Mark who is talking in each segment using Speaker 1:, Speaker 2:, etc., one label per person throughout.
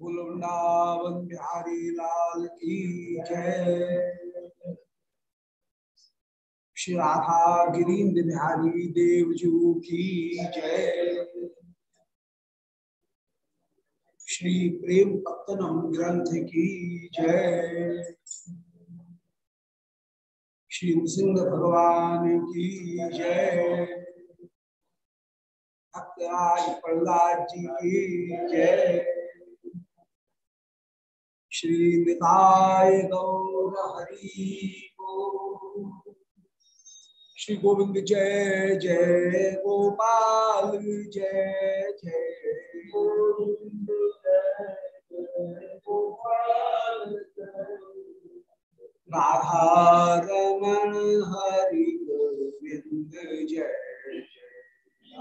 Speaker 1: वृंदावन बिहारी लाल की जय। श्री राधा गिरीन्द्र बिहारी देवजू की जय। श्री प्रेम पत्तनम ग्रंथ की जय। श्री सिंह भगवान की जय। भक्तराज प्रहलाद जी की जय। श्री गौर हरि श्री गोविंद जय जय गोपाल जय जय। गोविंद जय गोपाल राधा रमण हरि गोविंद जय।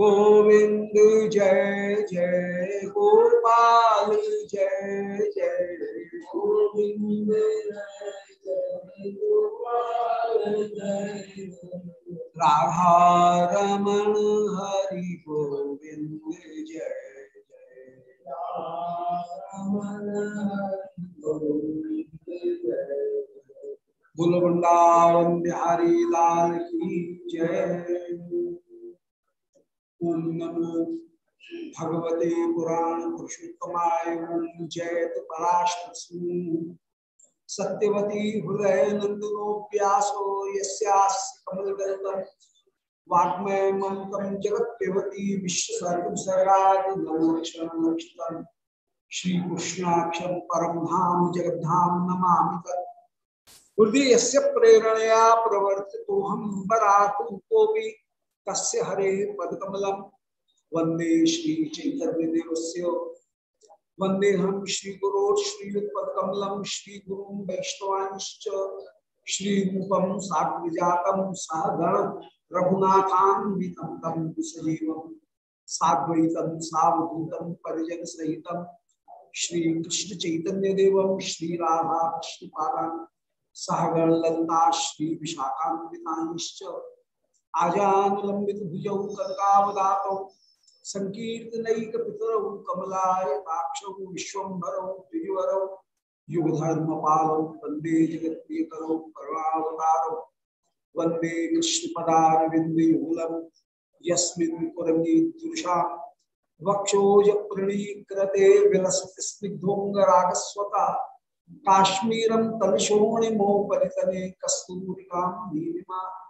Speaker 1: गोविंद जय जय गोपाल, जय जय गोविंद। जय जय राधा रमण हरि गोविंद जय जय। बुल वृंदावन बिहारी लाल की जय। ओम नमो भगवते पुराण पुरुषोत्तमाय ओम जयत सत्यवती हृदय नंदनो व्यासो यस्यास्य कमलगल्पम वाग्मय ममतम जगत सर्गराज श्री कृष्णाक्षर परम धाम जगद्धाम तत्। हृदय से प्रेरणया प्रवर्तितो हम बरातु कोपि तस्य हरे पदकमलम वंदे श्री चैतन्य देवस्य वंदे हम श्री गुरो श्रीयुत्पकमलम श्री गुरु वैष्णवांश्च। श्री रूपम सह गण रघुनाथान्वितम तम सजीवम साद्वैतम सावधूतम परिजन सहितम श्री कृष्ण चैतन्य देवम श्री राधा कृष्ण ललता श्री विशाखान्विताश्च आजान लंबित भुजौ कनकावदातौ संकीर्तनैक पितरौ कमलाय ताक्षौ विश्वम्भरौ द्विजवरौ युगधर्म पालौ वंदे जगत्प्रियकरौ करुणावतारौ। वंदे कृष्णपदारविन्दयुगलम्, यस्मिन् कुरमीदृशा वक्षोज प्रणीकृते विलसति स्निग्धोऽङ्गरागस्वता काश्मीरं तलशोणिमोपरितले कस्तूरिकां नीलिमा।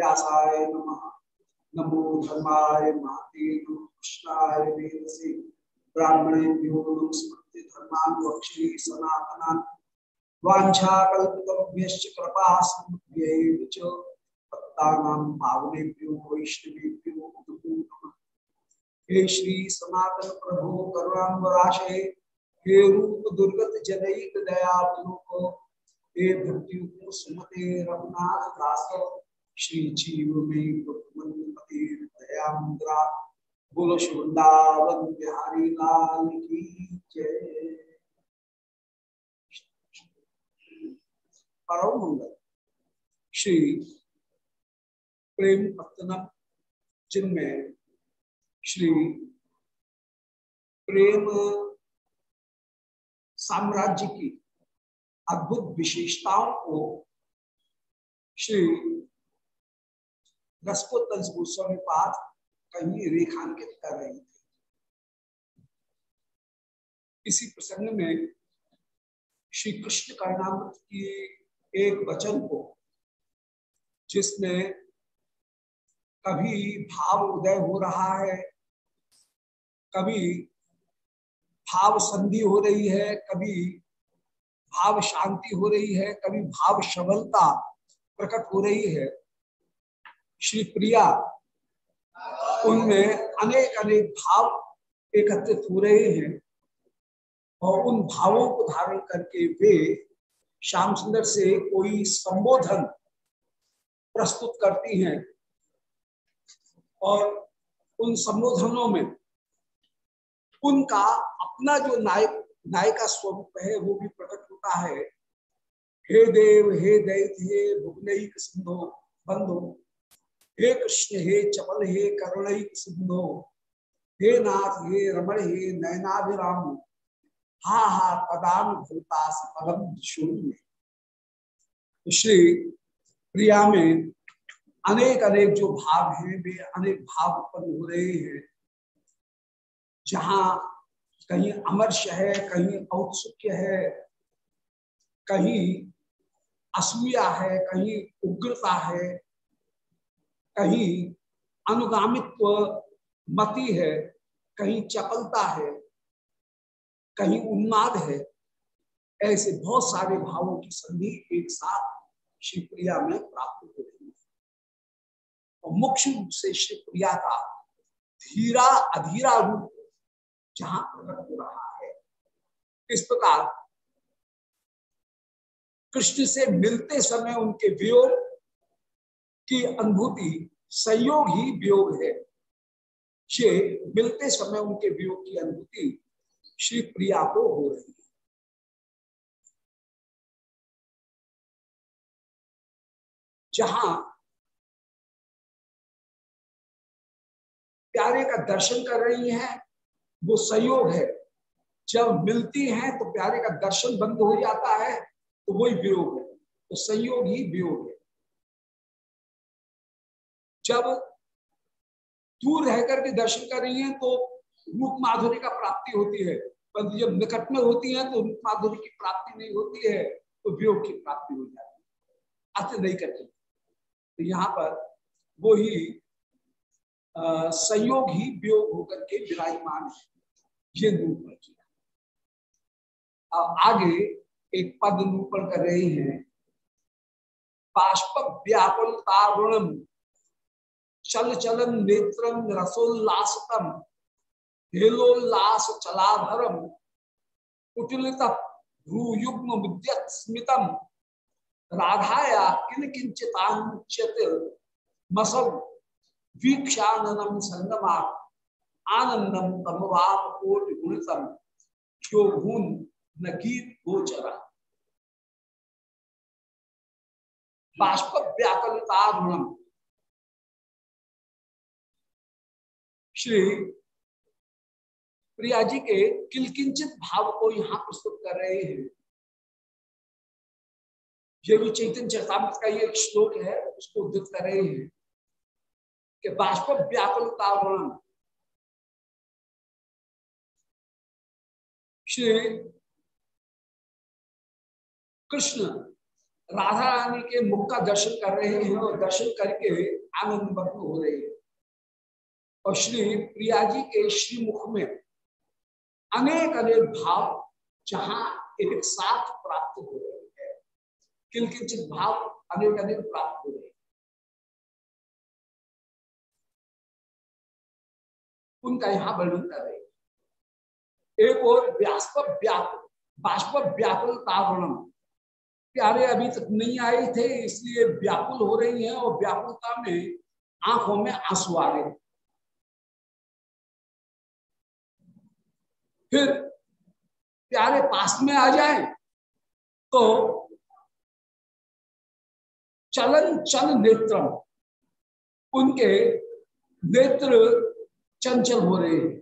Speaker 1: व्यासाय नमः। नमो धर्माय महते कृष्णाय नमस्कृत्य धर्मान् वक्षे कृपा च पावनेभ्यो, वैष्णवेभ्यो हे श्री सनातन हे रूप दुर्गत जनैक दयावलोक हे भक्ति सुमते रघुनाथ श्री जीव में बिहारी लाल की जय। श्री प्रेम जिनमें श्री प्रेम साम्राज्य की अद्भुत विशेषताओं को श्री रसकोत्तंस गोस्वामी पाद कहीं रेखांकित कर रही थी। इसी प्रसंग में श्री कृष्ण कर्णामृत की एक वचन को, जिसमें कभी भाव उदय हो रहा है, कभी भाव संधि हो रही है, कभी भाव शांति हो रही है, कभी भाव सबलता प्रकट हो रही है श्री प्रिया, उनमें अनेक अनेक भाव एकत्रित हो रहे हैं और उन भावों को धारण करके वे श्याम सुंदर से कोई संबोधन प्रस्तुत करती हैं। और उन संबोधनों में उनका अपना जो नायक, नायिका स्वरूप है, वो भी प्रकट होता है। हे देव, हे दैत हे भुवनैक सिंधो, बंधो हे कृष्ण, हे चपल, हे करुण सिंधो हे नाथ, हे रमण, हे नयनाभिराम, हा हा पदान भूतास पदम शून्य. श्री प्रिया में अनेक अनेक जो भाव हैं, वे अनेक भाव उत्पन्न हो रहे हैं। जहाँ कहीं अमर्ष है, कहीं औत्सुक्य है, कहीं असूया है, कहीं उग्रता है कहीं अनुगामित्व मति है, कहीं चपलता है, कहीं उन्माद है, ऐसे बहुत सारे भावों की संधि एक साथ शिवप्रिया में प्राप्त हो रही है। और मुख्य रूप से शिवप्रिया का धीरा, अधीरा रूप जहाँ प्रकट हो रहा है। इस प्रकार कृष्ण से मिलते समय उनके वियोग की अनुभूति संयोग ही वियोग है। ये मिलते समय उनके वियोग की अनुभूति श्री प्रिया को हो रही है। जहाँ प्यारे का दर्शन कर रही हैं, वो संयोग है। जब मिलती हैं तो प्यारे का दर्शन बंद हो जाता है तो वही वियोग है। तो संयोग ही वियोग है। जब दूर रह करके दर्शन कर रही हैं तो रूप माधुरी का प्राप्ति होती है। परंतु जब निकट में होती है तो रूप माधुरी की प्राप्ति नहीं होती है तो वियोग की प्राप्ति हो जाती है। अत नहीं करती। तो यहाँ पर वो ही संयोग ही वियोग होकर के विराजमान ये निरूपण किया अब आगे एक पद निरूपण कर रहे हैं। बाष्प व्यापन तारुणम चल चलन नेत्रम रसोल्लासतम हेलोल्लास चलाधरम कुटिलित भ्रूयुग्म विद्यत स्मितम राधाया किन किंचित मसव वीक्षाननम संगमा आनंदम तमवाप कोट गुणतम जो भून नगीत गोचरा बाष्प व्याकलतारुणम श्री प्रिया जी के किलकिंचित भाव को यहाँ प्रस्तुत कर रहे हैं। ये भी चैतन्य चरतामृत का ये एक श्लोक है, उसको उद्धित कर रहे हैं कि बाष्प व्याकुलतावरण श्री कृष्ण राधा रानी के मुख का दर्शन कर रहे हैं और दर्शन करके आनंद मग्न हो रहे हैं। और श्री प्रिया जी के श्री मुख में अनेक अनेक भाव जहाँ एक साथ प्राप्त हो रहे हैं। किलकिंचित भाव अनेक अनेक प्राप्त हो रहे हैं। उनका यहाँ वर्णन कर रहे एक और व्यास्प व्याप बाष्प व्याकुल तावरण प्यारे, अभी तक नहीं आए थे, इसलिए व्याकुल हो रही हैं और व्याकुलता में आँखों में आँसू आ रहे फिर प्यारे पास में आ जाए तो चलन चल नेत्र उनके नेत्र चंचल हो रहे हैं।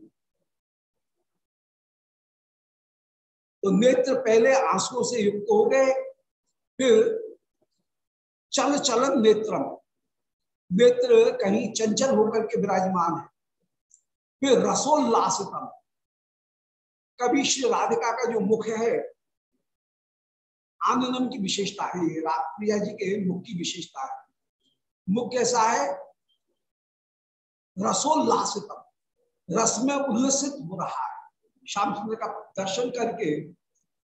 Speaker 1: तो नेत्र पहले आंसुओं से युक्त हो गए, फिर चल चलन नेत्रम, नेत्र कहीं चंचल होकर के विराजमान है। फिर रसोल्लासितम कभी श्री राधिका का जो मुख है, आनंदम की विशेषता है प्रिया जी के मुख की विशेषता है। मुख कैसा है? रसोल्लासितम, रस में उल्लसित हो रहा है। श्याम सुंदर का दर्शन करके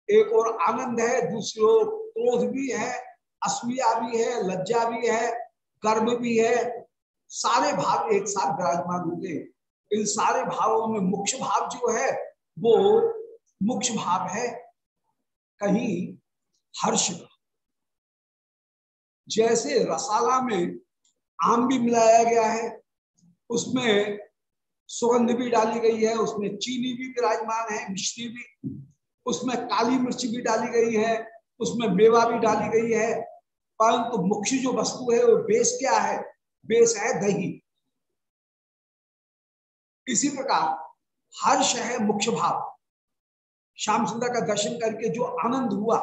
Speaker 1: एक और आनंद है, दूसरी ओर क्रोध भी है असूया भी है, लज्जा भी है, गर्व भी है। सारे भाव एक साथ विराजमान होंगे इन सारे भावों में मुख्य भाव जो है वो मुख्य भाव है कहीं हर्ष का। जैसे रसाला में आम भी मिलाया गया है, उसमें सुगंध भी डाली गई है, उसमें चीनी भी विराजमान है, मिश्री भी, उसमें काली मिर्च भी डाली गई है, उसमें मेवा भी डाली गई है। परंतु तो मुख्य जो वस्तु है वो बेस क्या है? बेस है दही। इसी प्रकार हर्ष है मुख्य भाव श्याम सुंदर का दर्शन करके जो आनंद हुआ,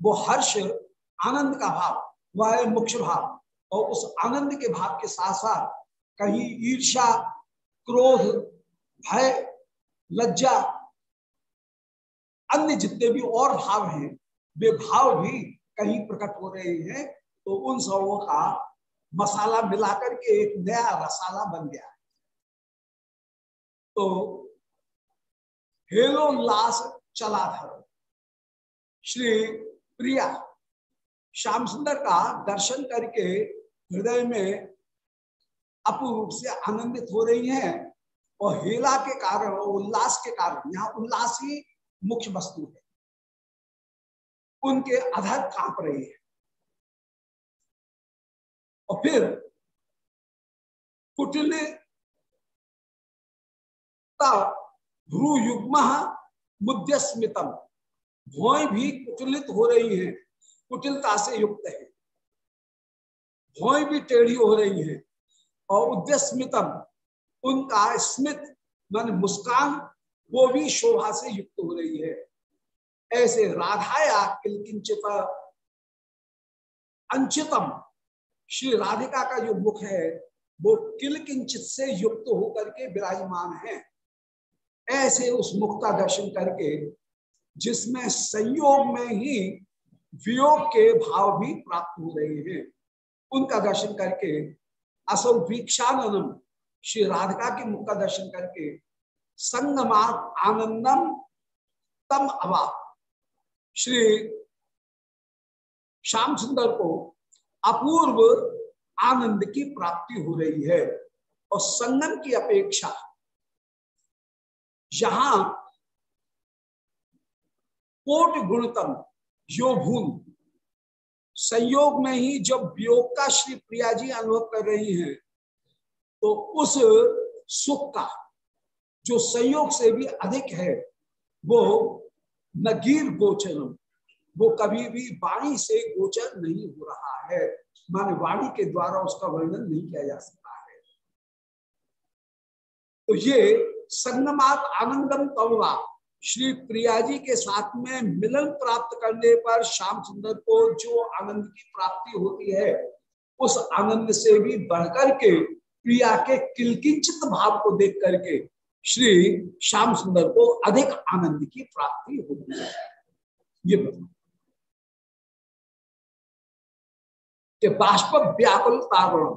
Speaker 1: वो हर्ष आनंद का भाव वह है मुख्य भाव और उस आनंद के भाव के साथ साथ कहीं ईर्षा क्रोध, भय, लज्जा, अन्य जितने भी और भाव हैं, वे भाव भी कहीं प्रकट हो रहे हैं तो उन सबों का मसाला मिलाकर के एक नया रसाला बन गया। तो हेलोल्लास चला धर। श्री प्रिया, श्याम सुंदर का दर्शन करके हृदय में अपूर्व से आनंदित हो रही हैं और हेला के कारण और उल्लास के कारण, यहाँ उल्लास ही मुख्य वस्तु है। उनके अधर काँप रही है। और फिर कुटिल भ्रू युग्म मुद्यस्मितम। भोय भी कुटिलित हो रही है, कुटिलता से युक्त है। भोय भी टेढ़ी हो रही है और उद्यस्मितम, उनका स्मित, मान मुस्कान, वो भी शोभा से युक्त हो रही है। ऐसे राधाया किलकिंचित, अंचितम। श्री राधिका का जो मुख है, वो किलकिंचित से युक्त होकर के विराजमान है। ऐसे उस मुख का दर्शन करके, जिसमें संयोग में ही वियोग के भाव भी प्राप्त हो रहे हैं। उनका दर्शन करके, असौ वीक्षानंदम श्री राधिका के मुख का दर्शन करके, संगमात आनंदम तम अवा। श्री श्याम सुंदर को अपूर्व आनंद की प्राप्ति हो रही है और संगम की अपेक्षा यहाँ कोट गुणतम यो भून संयोग में ही जब वियोग का श्री प्रिया जी अनुभव कर रही हैं तो उस सुख का जो संयोग से भी अधिक है, वो नगीर गोचरम, वो कभी भी वाणी से गोचर नहीं हो रहा है। माने वाणी के द्वारा उसका वर्णन नहीं किया जा सकता है। तो ये संगमात आनंदम तववा श्री प्रिया जी के साथ में मिलन प्राप्त करने पर श्याम सुंदर को जो आनंद की प्राप्ति होती है, उस आनंद से भी बढ़कर के प्रिया के किलकिंचित भाव को देख करके श्री श्याम सुंदर को अधिक आनंद की प्राप्ति होती है। ये बता कि बाष्प व्याकुल तावरण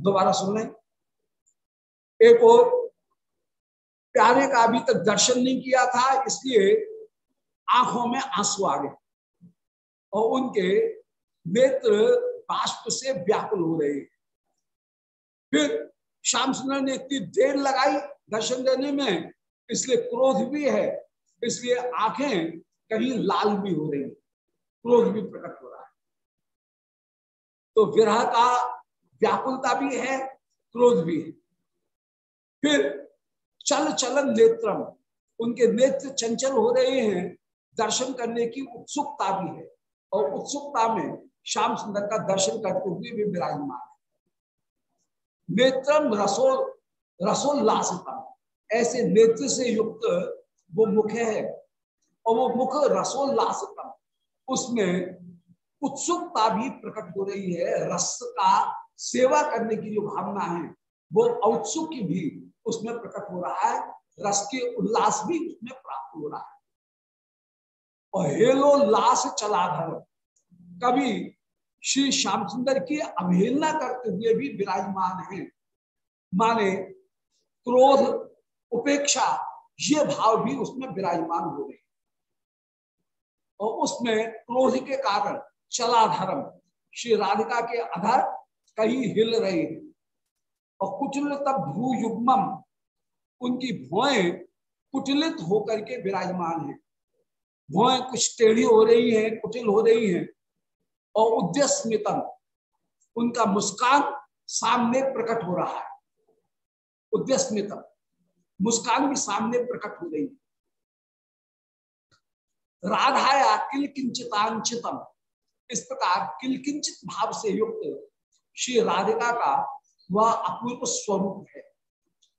Speaker 1: दोबारा सुन लें। एक और प्यारे का अभी तक दर्शन नहीं किया था, इसलिए आँखों में आँसू आ गए और उनके नेत्र बाष्प से व्याकुल हो रहे। फिर श्याम सुंदर ने इतनी देर लगाई दर्शन देने में, इसलिए क्रोध भी है, इसलिए आँखें कहीं लाल भी हो रही, क्रोध भी प्रकट हो रहा है। तो विरह का व्याकुलता भी है, क्रोध भी है। फिर चल चलन नेत्रम। उनके नेत्र चंचल हो रहे हैं, दर्शन करने की उत्सुकता भी है। और उत्सुकता में श्याम सुंदर का दर्शन करते हुए भी विराजमान है। नेत्रम रसो रसोल्लासता ऐसे नेत्र से युक्त वो मुख है। और वो मुख रसोल्लासतम। उसमें उत्सुकता भी प्रकट हो रही है। रस का सेवा करने की जो भावना है, वो औत्सुक भी उसमें प्रकट हो रहा है, रस के उल्लास भी उसमें प्राप्त हो रहा है। और हेलोल्लास चलाधर, कभी श्री श्याम सुंदर की अवहेलना करते हुए भी विराजमान है। माने क्रोध, उपेक्षा, ये भाव भी उसमें विराजमान हो रहे और उसमें क्रोध के कारण चला धर्म श्री राधिका के अधर कहीं हिल रहे हैं। और कुचल तब भू युग्मम उनकी भोए कुचलित होकर के विराजमान है। भोए कुछ टेढ़ी हो रही है, कुटिल हो रही है, और उद्यस्मितम, उनका मुस्कान सामने प्रकट हो रहा है। उद्यस्मितम, मुस्कान भी सामने प्रकट हो रही है। राधाया किल किंचितांचितम इस प्रकार किल किंचित भाव से युक्त श्री राधिका का वह अपूर्व स्वरूप है।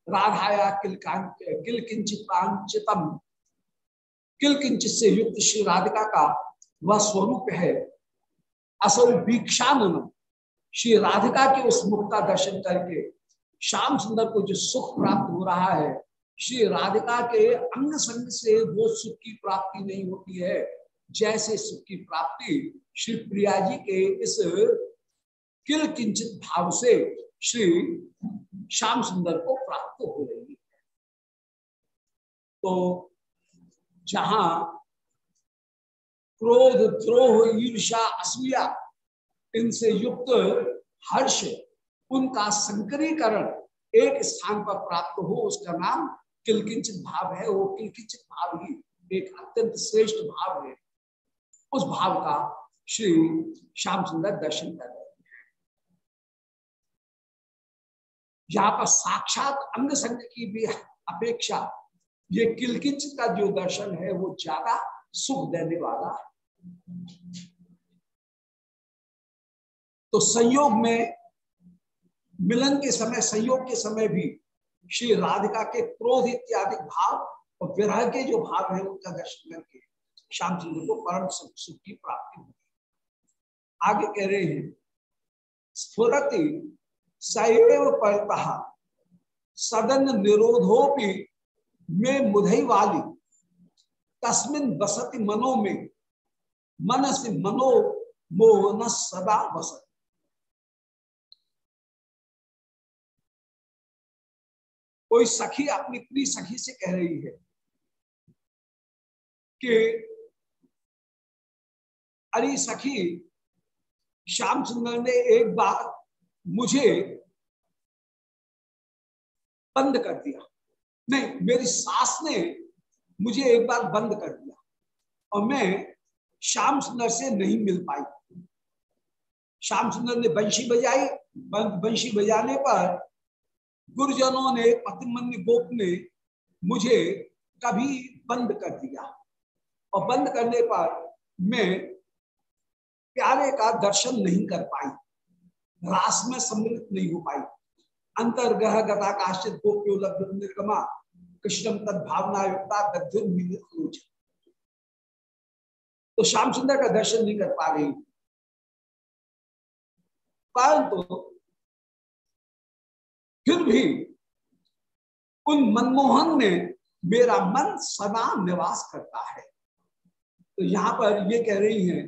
Speaker 1: राधाया किल किल किल किंचित से युक्त श्री राधिका का वह स्वरूप है। असल वीक्षानन। श्री राधिका के उस मुख का दर्शन करके श्याम सुंदर को जो सुख प्राप्त हो रहा है, श्री राधिका के अंग संग से वो सुख की प्राप्ति नहीं होती है। जैसे सुख की प्राप्ति श्री प्रिया जी के इस किल किंचित भाव से श्री श्याम सुंदर को प्राप्त हो रही है। तो जहाँ क्रोध, द्रोह ईर्षा असूया इनसे युक्त हर्ष, उनका संकरीकरण एक स्थान पर प्राप्त हो, उसका नाम किलकिंचित भाव है। वो किलकिंचित भाव ही एक अत्यंत श्रेष्ठ भाव है। उस भाव का श्री श्याम सुंदर दर्शन कर रहे यहाँ पर साक्षात अंग संग की भी अपेक्षा, ये किलकिंचित का जो दर्शन है, वो ज़्यादा सुख देने वाला है। तो संयोग में, मिलन के समय, संयोग के समय भी श्री राधिका के क्रोध इत्यादि भाव और विरह के जो भाव है, उनका दर्शन करके श्याम चंद्र को परम सुख की प्राप्ति होगी। आगे कह रहे हैं, स्फुरति सैव परतः सदन निरोधोपि में मुधई वाली। तस्मिन बसति मनो में। मन से मनो मोहन सदा बसत कोई सखी अपनी प्रिय सखी से कह रही है कि, अरे सखी, श्याम सुंदर ने एक बार मुझे बंद कर दिया। नहीं, मेरी सास ने मुझे एक बार बंद कर दिया और मैं श्याम सुंदर से नहीं मिल पाई। श्याम सुंदर ने बंशी बजाई। बंशी बजाने पर गुरुजनों ने, पतिमन्य गोप ने मुझे कभी बंद कर दिया। और बंद करने पर मैं प्यारे का दर्शन नहीं कर पाई। रास में सम्मिलित नहीं हो पाई। अंतर्ग्रह गता काश्चित गोप्योलब्ध निर्गमा कृष्णम तद भावना युक्ता तो श्याम सुंदर का दर्शन नहीं कर पा रही। परंतु तो फिर भी उन मनमोहन में मेरा मन सदा निवास करता है। तो यहाँ पर ये कह रही हैं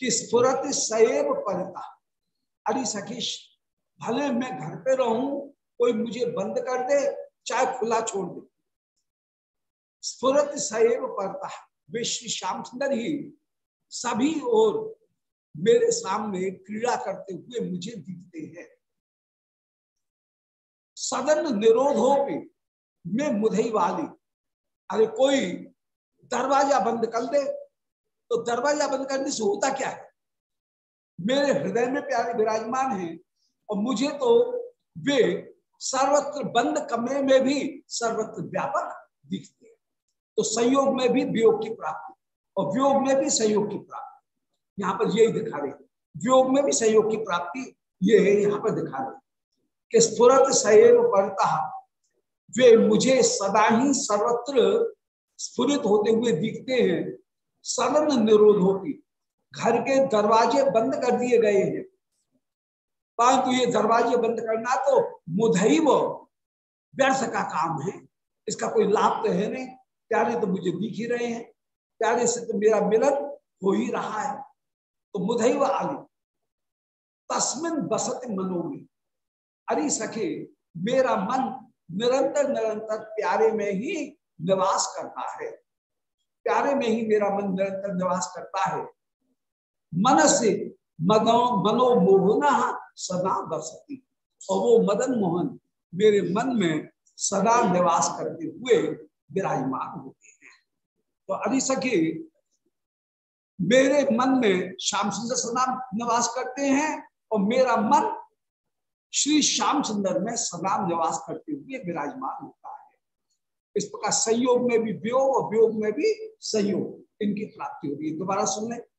Speaker 1: कि स्फुरत सैव परता अरे सखीश भले मैं घर पे रहूँ, कोई मुझे बंद कर दे, चाहे खुला छोड़ दे। स्फुरत सैव परता वे श्री श्याम सुंदर ही सभी और मेरे सामने क्रीड़ा करते हुए मुझे दिखते हैं। सदन निरोधो भी मैं मुधई वाली। अरे कोई दरवाज़ा बंद कर दे तो दरवाज़ा बंद करने से होता क्या है? मेरे हृदय में प्यारे विराजमान है और मुझे तो वे सर्वत्र बंद कमरे में भी सर्वत्र व्यापक दिखते हैं। तो संयोग में भी वियोग की प्राप्ति और वियोग में भी सहयोग की प्राप्ति। यहाँ पर यही दिखा रहे वियोग में भी सहयोग की प्राप्ति ये है, यहाँ पर दिखा रहे कि स्फुरत सैव पड़ता वे मुझे सदा ही सर्वत्र स्फुरित होते हुए दिखते हैं, सदन निरोध होती। घर के दरवाजे बंद कर दिए गए हैं। परंतु ये दरवाजे बंद करना तो मुधैव व्यर्थ का काम है। इसका कोई लाभ तो है नहीं। प्यारे तो मुझे दिख ही रहे हैं। प्यारे से तो मेरा मिलन हो ही रहा है। तो मुधई व आली। तस्मिन बसत मनो में। अरे सखे, मेरा मन निरंतर निरंतर प्यारे में ही निवास करता है। प्यारे में ही मेरा मन निरंतर निवास करता है। मन से मनोमोहना सदा बसती। और वो मदन मोहन मेरे मन में सदा निवास करते हुए विराजमान होते हैं। तो अभी सखी, मेरे मन में श्याम सुंदर सदा निवास करते हैं और मेरा मन श्री श्याम सुंदर में सदा निवास करते हुए विराजमान होता है। इस प्रकार संयोग में भी वियोग और वियोग में भी संयोग इनकी प्राप्ति होती है। दोबारा सुन ले।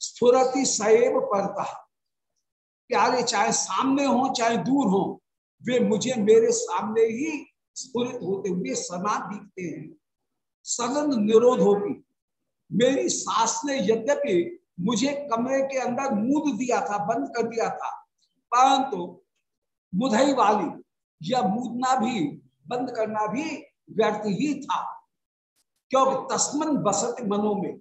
Speaker 1: स्फुरति सैव परता। प्यारे चाहे सामने हो, चाहे दूर हो, वे मुझे मेरे सामने ही स्फुरित होते हुए सदा दिखते हैं। सदन निरोध होगी मेरी सास ने यद्यपि मुझे कमरे के अंदर मूद दिया था, बंद कर दिया था, परंतु मुधई वाली या मूदना भी, बंद करना भी व्यर्थ ही था। क्योंकि तस्मन बसत मनो में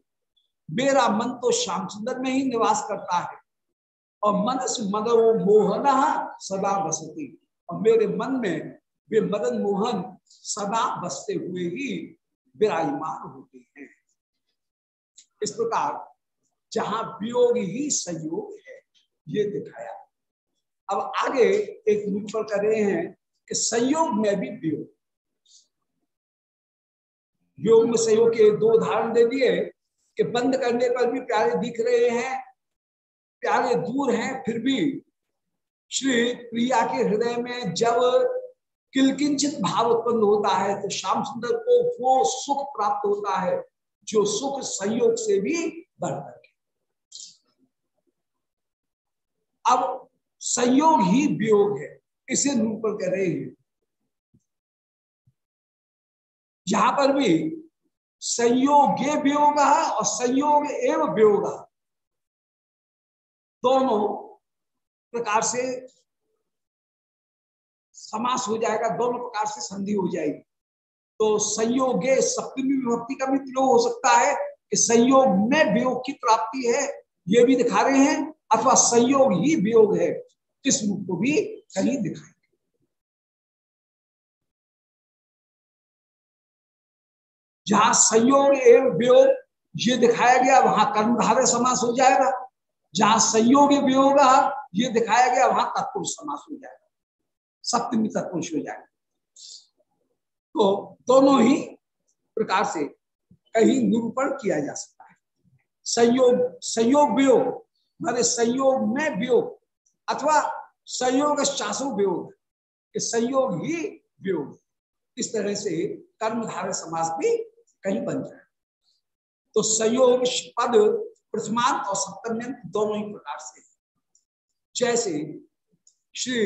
Speaker 1: मेरा मन तो श्याम सुंदर में ही निवास करता है। और मनस मनो मोहन सदा बसती। और मेरे मन में वे मदन मोहन सदा बसते हुए ही विराजमान होते हैं। इस प्रकार जहाँ वियोग ही संयोग है, ये दिखाया। अब आगे एक निरूपण कर रहे हैं कि संयोग में भी वियोग। योग में संयोग के दो उदाहरण दे दिए। कि बंद करने पर भी प्यारे दिख रहे हैं, प्यारे दूर हैं, फिर भी श्री प्रिया के हृदय में जब किलकिंचित भाव उत्पन्न होता है तो श्याम सुंदर को वो सुख प्राप्त होता है, जो सुख संयोग से भी बढ़ करके अब संयोग ही वियोग है, इसे निरूपण कर। रहे हैं यहाँ पर भी संयोग वियोग और संयोग एवं वियोग दोनों प्रकार से समास हो जाएगा, दोनों प्रकार से संधि हो जाएगी। तो संयोग सप्तमी विभक्ति का भी प्रयोग हो सकता है कि संयोग में वियोग की प्राप्ति है, ये भी दिखा रहे हैं, अथवा संयोग ही वियोग है इस रूप को भी कहीं दिखाएँगे जहाँ संयोग एवं वियोग ये दिखाया गया, वहाँ कर्मधारय समास हो जाएगा। जहाँ संयोग वियोग ये दिखाया गया, वहाँ तत्पुरुष समास हो जाएगा। सप्तमी तत्पुरुष हो जाएगा। तो दोनों ही प्रकार से कहीं निरूपण किया जा सकता है। संयोग संयोग वियोग मारे संयोग में वियोग, अथवा संयोग शासो वियोग संयोग ही वियोग। इस तरह से कर्मधारय समास भी कहीं बन जाए। तो संयोग पद, प्रथमांत और सप्तम्यंत दोनों ही प्रकार से जैसे श्री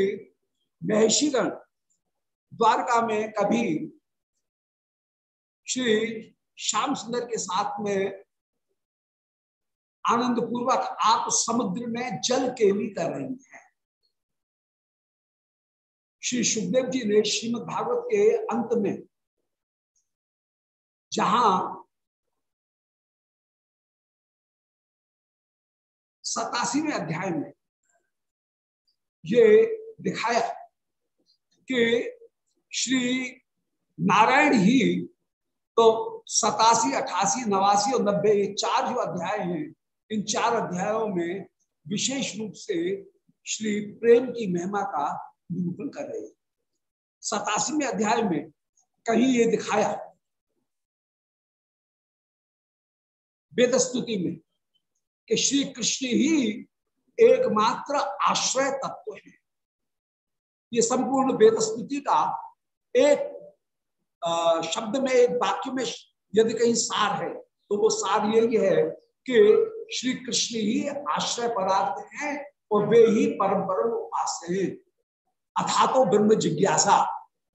Speaker 1: महर्षिगण द्वारका में कभी श्री श्याम सुंदर के साथ में आनंद पूर्वक आप समुद्र में जल केली कर रही हैं। श्री सुखदेव जी ने श्रीमद भागवत के अंत में जहाँ सतासीवें अध्याय में ये दिखाया कि श्री नारायण ही तो सतासी, अठासी, नवासी और नब्बे, ये चार जो अध्याय हैं, इन चार अध्यायों में विशेष रूप से श्री प्रेम की महिमा का निरूपण कर रहे हैं। सतासीवें अध्याय में कहीं ये दिखाया वेद स्तुति में कि श्री कृष्ण ही एकमात्र आश्रय तत्व है। ये संपूर्ण वेद स्तुति का एक शब्द में, एक वाक्य में यदि कहीं सार है तो वो सार यही है कि श्री कृष्ण ही आश्रय पदार्थ है और वे ही परम परम उपास है। अथा तो ब्रह्म जिज्ञासा।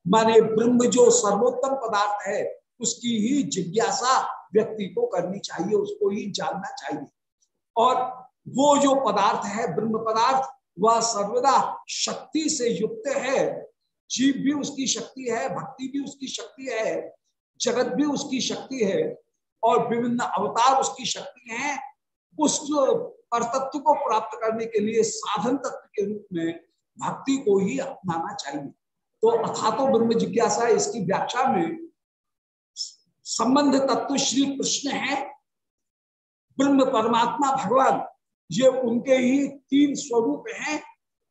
Speaker 1: माने ब्रह्म जो सर्वोत्तम पदार्थ है, उसकी ही जिज्ञासा व्यक्ति को करनी चाहिए, उसको ही जानना चाहिए। और वो जो पदार्थ है, ब्रह्म पदार्थ, वह सर्वदा शक्ति से युक्त है। जीव भी उसकी शक्ति है, भक्ति भी उसकी शक्ति है, जगत भी उसकी शक्ति है, और विभिन्न अवतार उसकी शक्ति है। उस परतत्व को प्राप्त करने के लिए साधन तत्व के रूप में भक्ति को ही अपनाना चाहिए। तो अथा तो ब्रह्म जिज्ञासा इसकी व्याख्या में संबंध तत्व श्री कृष्ण है। ब्रह्म परमात्मा भगवान, ये उनके ही तीन स्वरूप हैं।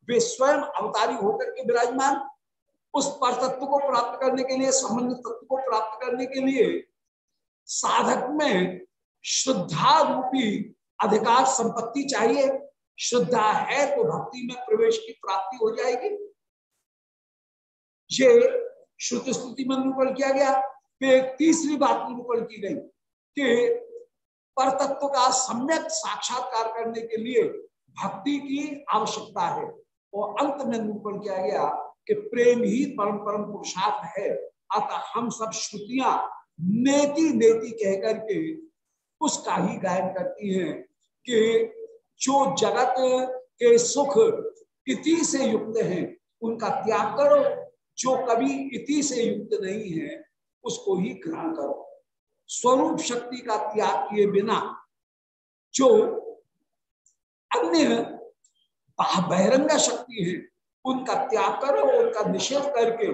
Speaker 1: वे स्वयं अवतारी होकर के विराजमान। उस पर तत्व को प्राप्त करने के लिए, संबंध तत्व को प्राप्त करने के लिए साधक में श्रद्धा रूपी अधिकार संपत्ति चाहिए। श्रद्धा है तो भक्ति में प्रवेश की प्राप्ति हो जाएगी। ये श्रुति स्तुति में निरूपण किया गया। तीसरी बात निरूपण की गई कि पर तत्व का सम्यक साक्षात्कार करने के लिए भक्ति की आवश्यकता है। और अंत में निरूपण किया गया कि प्रेम ही परम परम पुरुषार्थ है। अतः हम सब श्रुतियाँ नेति नेति कह करके उसका ही गायन करती हैं कि जो जगत के सुख इति से युक्त हैं, उनका त्याग करो। जो कभी इति से युक्त नहीं है उसको ही ग्रहण करो। स्वरूप शक्ति का त्याग किए बिना जो अन्य बहिरंग शक्ति है, उनका त्याग करो, उनका निषेध करके।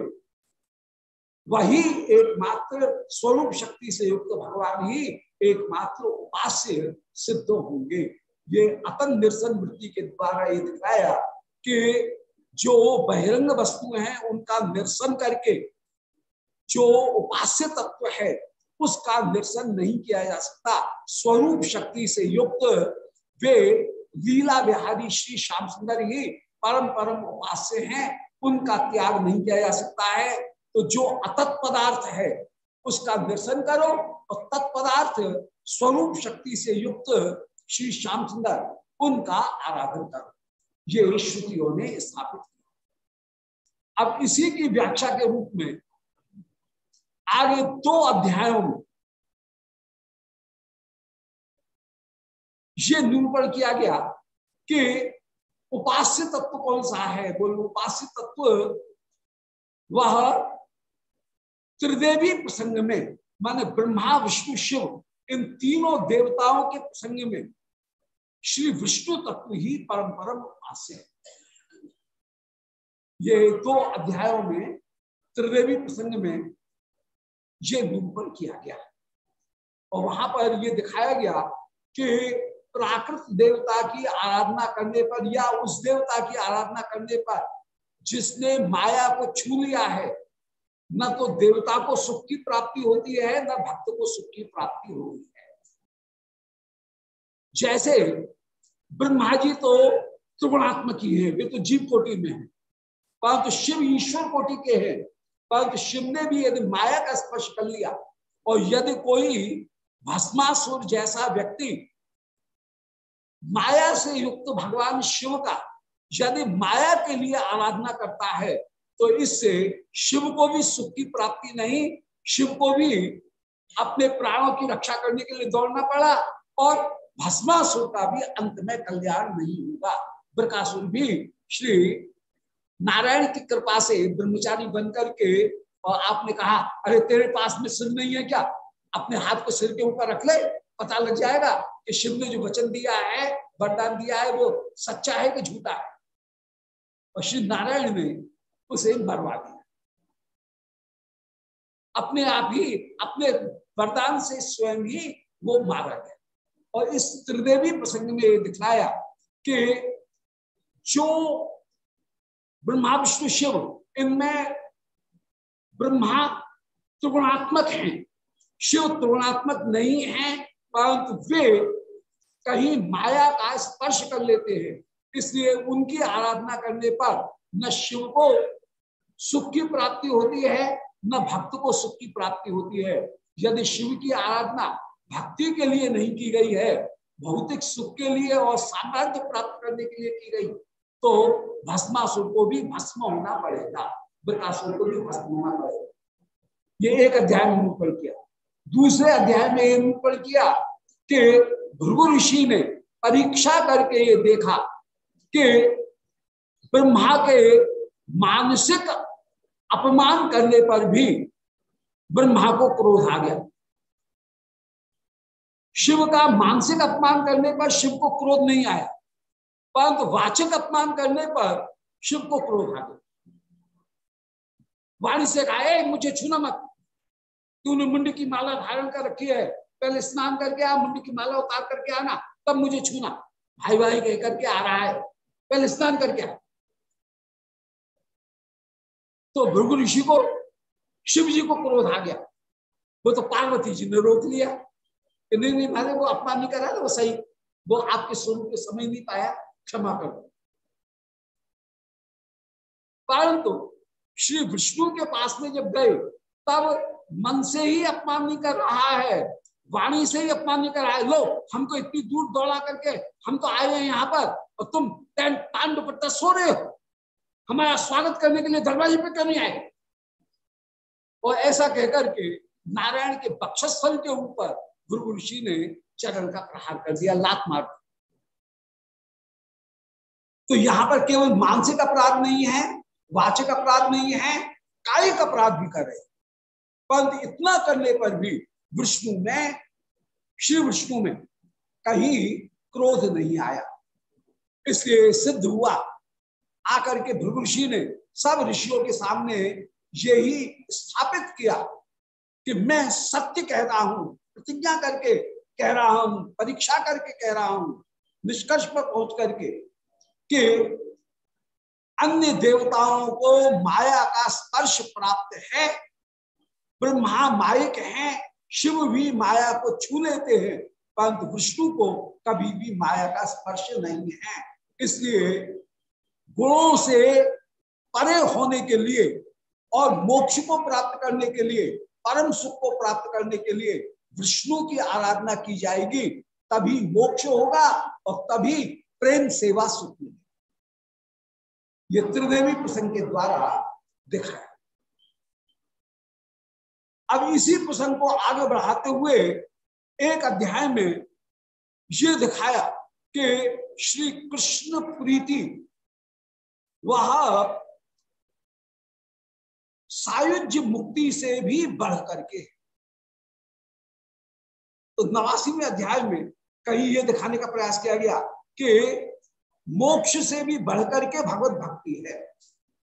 Speaker 1: वही एकमात्र स्वरूप शक्ति से युक्त भगवान ही एकमात्र उपास्य सिद्ध होंगे। ये अतन निरसन वृत्ति के द्वारा ये दिखाया कि जो बहिरंग वस्तु हैं, उनका निरसन करके जो उपास्य तत्व है, उसका निरसन नहीं किया जा सकता। स्वरूप शक्ति से युक्त वे लीला बिहारी श्री श्याम सुंदर ही परम परम उपास्य हैं। उनका त्याग नहीं किया जा सकता है। तो जो अतत् पदार्थ है, उसका दर्शन करो। और तत्पदार्थ स्वरूप शक्ति से युक्त श्री श्याम सुंदर, उनका आराधन करो। ये श्रुतियों ने स्थापित किया। अब इसी की व्याख्या के रूप में आगे दो अध्यायों में ये निरूपण किया गया कि उपास्य तत्व कौन सा है? बोल, उपास्य तत्व वह त्रिदेवी प्रसंग में, माने ब्रह्मा, विष्णु, शिव, इन तीनों देवताओं के प्रसंग में श्री विष्णु तत्व ही परम परम उपास्य है। ये दो अध्यायों में, त्रिदेवी प्रसंग में ये निरूपण किया गया। और वहाँ पर ये दिखाया गया कि प्राकृत देवता की आराधना करने पर या उस देवता की आराधना करने पर जिसने माया को छू लिया है, न तो देवता को सुख की प्राप्ति होती है, न भक्त को सुख की प्राप्ति होती है। जैसे ब्रह्मा जी तो त्रिगुणात्मक ही है, वे तो जीव कोटि में है, परंतु तो शिव ईश्वर कोटि के हैं। परंतु शिव ने भी यदि माया का स्पर्श कर लिया और यदि कोई भस्मासुर जैसा व्यक्ति माया से युक्त भगवान शिव का यदि माया के लिए आराधना करता है तो इससे शिव को भी सुख की प्राप्ति नहीं, शिव को भी अपने प्राणों की रक्षा करने के लिए दौड़ना पड़ा और भस्मासुर का भी अंत में कल्याण नहीं होगा। ब्रकासुर भी श्री नारायण की कृपा से ब्रह्मचारी बनकर के, और आपने कहा, अरे, तेरे पास में सिर नहीं है क्या? अपने हाथ को सिर के ऊपर रख ले, पता लग जाएगा कि शिव ने जो वचन दिया है, वरदान दिया है, वो सच्चा है कि झूठा है? और श्री नारायण ने उसे मरवा दिया। अपने आप ही, अपने वरदान से स्वयं ही वो मारा गया। और इस त्रिदेवी प्रसंग में दिखलाया कि जो ब्रह्मा विष्णु शिव, इनमें ब्रह्मा त्रिगुणात्मक हैं। शिव त्रिगुणात्मक नहीं है, परंतु वे कहीं माया का स्पर्श कर लेते हैं। इसलिए उनकी आराधना करने पर न शिव को सुख की प्राप्ति होती है, न भक्त को सुख की प्राप्ति होती है। यदि शिव की आराधना भक्ति के लिए नहीं की गई है, भौतिक सुख के लिए और सामर्थ्य प्राप्त करने के लिए की गई तो भस्मासुर को भी भस्म होना पड़ेगा वृकासुर को भी भस्म होना पड़ेगा। ये एक अध्याय में निरूपण किया। दूसरे अध्याय में ये निरूपण किया कि भृगु ऋषि ने परीक्षा करके ये देखा कि ब्रह्मा के मानसिक अपमान करने पर भी ब्रह्मा को क्रोध आ गया। शिव का मानसिक अपमान करने पर शिव को क्रोध नहीं आया। परंतु वाचक अपमान करने पर शिव को क्रोध आ गया। वाणी से कहा मुझे छूना मत। तूने मुंडी की माला धारण कर रखी है। पहले स्नान करके आ, मुंडी की माला उतार करके आना, तब मुझे छूना। भाई भाई कह करके आ रहा है। पहले स्नान करके आ। तो भृगु ऋषि को, शिव जी को क्रोध आ गया। वो तो पार्वती जी ने रोक लिया। नहीं नहीं महाराज वो अपमान नहीं कर था वो सही। वो आपके स्वरूप के समय नहीं पाया। क्षमा कर। परंतु श्री विष्णु के पास में जब गए, तब मन से ही अपमान नहीं कर रहा है, वाणी से ही अपमान नहीं कर रहा है। लो हमको इतनी दूर दौड़ा करके हम तो आए हैं यहाँ पर और तुम टांड दुपट्टा सो रहे हो। हमारा स्वागत करने के लिए दरवाजे पे क्यों नहीं आए? और ऐसा कहकर के नारायण के बक्षस्थल के ऊपर गुरु ऋषि ने चरण का प्रहार कर दिया, लात मार तो यहाँ पर केवल मानसिक अपराध नहीं है, वाचक अपराध नहीं है, कायिक अपराध भी कर रहे परंतु इतना करने पर भी विष्णु में, श्री विष्णु में कहीं क्रोध नहीं आया। इसलिए सिद्ध हुआ, आकर के भृगु ऋषि ने सब ऋषियों के सामने यही स्थापित किया कि मैं सत्य कह रहा हूँ, प्रतिज्ञा करके कह रहा हूँ, परीक्षा करके कह रहा हूँ, निष्कर्ष पर पहुँच करके कि अन्य देवताओं को माया का स्पर्श प्राप्त है, ब्रह्मा मायिक हैं, शिव भी माया को छू लेते हैं, परंतु विष्णु को कभी भी माया का स्पर्श नहीं है। इसलिए गुणों से परे होने के लिए और मोक्ष को प्राप्त करने के लिए, परम सुख को प्राप्त करने के लिए विष्णु की आराधना की जाएगी, तभी मोक्ष होगा और तभी प्रेम सेवा सुख मिलेगी ये त्रिदेवी प्रसंग के द्वारा दिखाया अब इसी प्रसंग को आगे बढ़ाते हुए एक अध्याय में यह दिखाया कि श्री कृष्ण प्रीति, वह सायुज्य मुक्ति से भी बढ़ करके तो नवासीवें अध्याय में कहीं ये दिखाने का प्रयास किया गया कि मोक्ष से भी बढ़कर के भगवत भक्ति है।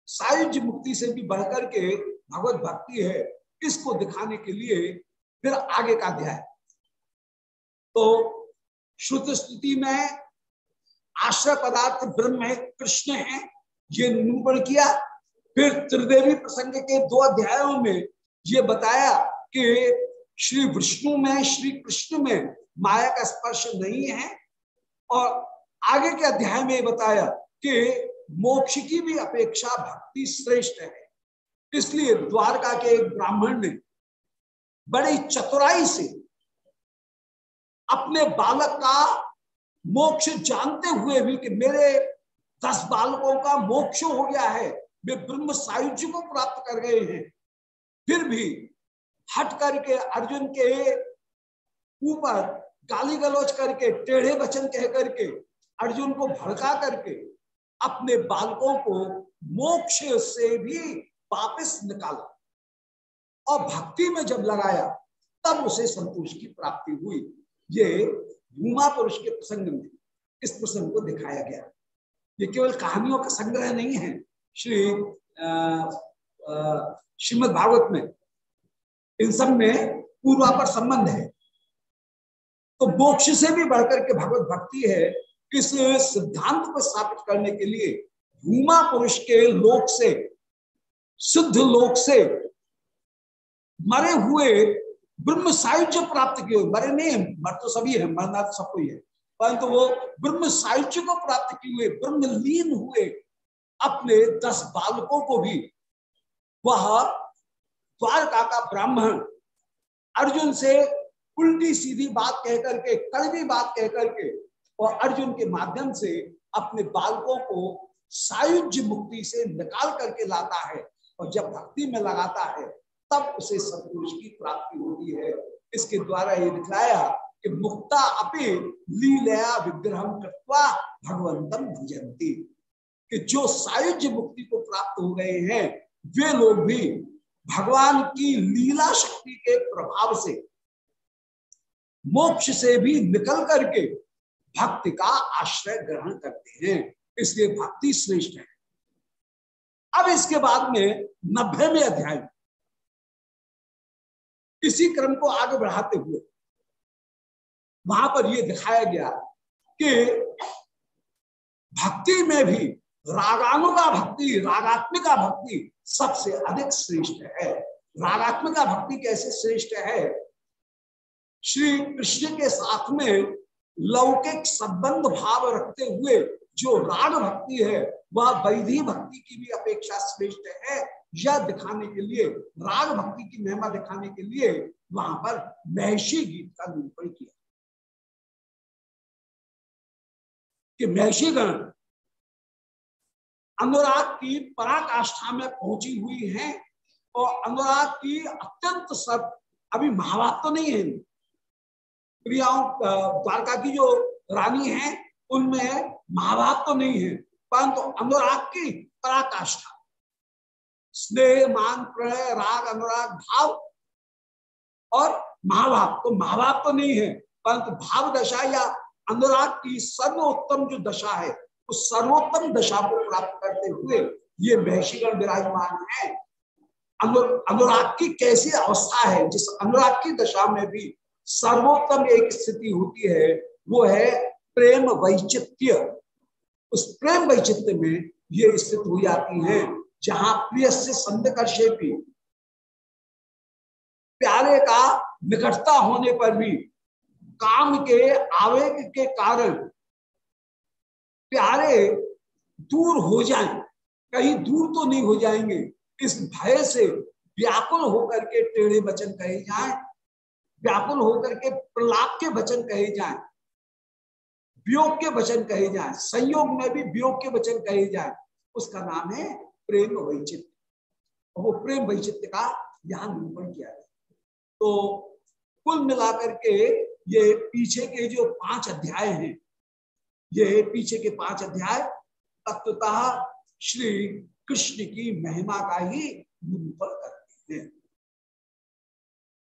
Speaker 1: सायुज्य मुक्ति से भी बढ़कर के भगवत भक्ति है, इसको दिखाने के लिए फिर आगे का अध्याय। तो श्रुत स्थिति में आश्रय पदार्थ ब्रह्म है, कृष्ण है, ये निरूपण किया। फिर त्रिदेवी प्रसंग के दो अध्यायों में ये बताया कि श्री विष्णु में, श्री कृष्ण में माया का स्पर्श नहीं है और आगे के अध्याय में बताया कि मोक्ष की भी अपेक्षा भक्ति श्रेष्ठ है। इसलिए द्वारका के एक ब्राह्मण ने बड़ी चतुराई से अपने बालक का मोक्ष जानते हुए भी कि मेरे दस बालकों का मोक्ष हो गया है, वे ब्रह्म सायुज्य को प्राप्त कर गए हैं। फिर भी हट करके अर्जुन के ऊपर गाली गलौज करके, टेढ़े वचन कह करके अर्जुन को भड़का करके अपने बालकों को मोक्ष से भी वापिस निकाला और भक्ति में जब लगाया, तब उसे संतोष की प्राप्ति हुई। ये भूमा पुरुष के प्रसंग में इस प्रसंग को दिखाया गया। ये केवल कहानियों का संग्रह नहीं है। श्री श्रीमद भागवत में इन सब में पूर्वापर संबंध है। तो मोक्ष से भी बढ़कर के भगवत भक्ति है इस सिद्धांत को स्थापित करने के लिए भूमा पुरुष के लोक से सिद्ध लोक से मरे हुए ब्रह्म सायुज्य प्राप्त किए मरे नहीं मर तो सभी है, मरना तो सबको ही है। परंतु वो ब्रह्म सायुज्य को प्राप्त किए हुए ब्रह्म लीन हुए, अपने दस बालकों को भी, वह द्वारका का ब्राह्मण। अर्जुन से उल्टी सीधी बात कह करके, कड़वी बात कह करके और अर्जुन के माध्यम से अपने बालकों को सायुज्य मुक्ति से निकाल करके लाता है। और जब भक्ति में लगाता है, तब उसे सदपुरुष की प्राप्ति होती है। इसके द्वारा ये दिखलाया कि मुक्ता अपे लीलया विग्रह कृत्वा भगवंतम भुजंती कि जो सायुज्य मुक्ति को प्राप्त हो गए हैं, वे लोग भी भगवान की लीला शक्ति के प्रभाव से मोक्ष से भी निकल करके भक्ति का आश्रय ग्रहण करते हैं। इसलिए भक्ति श्रेष्ठ है। अब इसके बाद में नब्बेवें अध्याय। इसी क्रम को आगे बढ़ाते हुए वहाँ पर यह दिखाया गया कि भक्ति में भी रागानुगा भक्ति, रागात्मिका भक्ति सबसे अधिक श्रेष्ठ है। रागात्मिका भक्ति कैसे श्रेष्ठ है? श्री कृष्ण के साथ में लौकिक संबंध भाव रखते हुए जो राग भक्ति है, वह वैधि भक्ति की भी अपेक्षा श्रेष्ठ है। यह दिखाने के लिए, राग भक्ति की महिमा दिखाने के लिए वहाँ पर महषी गीत का निरूपण किया। कि महषी गण अनुराग की पराकाष्ठा में पहुँची हुई है और अनुराग की अत्यंत सब अभी महाभारत तो नहीं है प्रियाओं द्वारका की जो रानी है, उनमें महाभाव तो नहीं है, परंतु अनुराग की पराकाष्ठा। स्नेह, मान, प्रणय, राग, अनुराग, भाव और महाभाव तो महाभाव तो नहीं है, परंतु भाव दशा या अनुराग की सर्वोत्तम जो दशा है, उस सर्वोत्तम दशा को प्राप्त करते हुए ये महषिगण विराजमान है। अनुराग की कैसी अवस्था है, जिस अनुराग की दशा में भी सर्वोत्तम एक स्थिति होती है, वो है प्रेम वैचित्य उस प्रेम वैचित्य में ये स्थित हो जाती है, जहाँ प्रिय से संदकर्षे भी प्यारे का निकटता होने पर भी, काम के आवेग के कारण प्यारे दूर हो जाए। कहीं दूर तो नहीं हो जाएँगे। इस भय से व्याकुल होकर के टेढ़े वचन कहे जाएँ। व्याकुल होकर के प्रलाप के वचन कहे जाए, वियोग के वचन कहे जाए, संयोग में भी वियोग के वचन कहे जाए, उसका नाम है प्रेम वैचित्र। वो प्रेम वैचित्र का यहाँ निरूपण किया गया। तो कुल मिलाकर के ये पीछे के जो पाँच अध्याय हैं, ये पीछे के पाँच अध्याय तत्वतः श्री कृष्ण की महिमा का ही निरूपण करते हैं।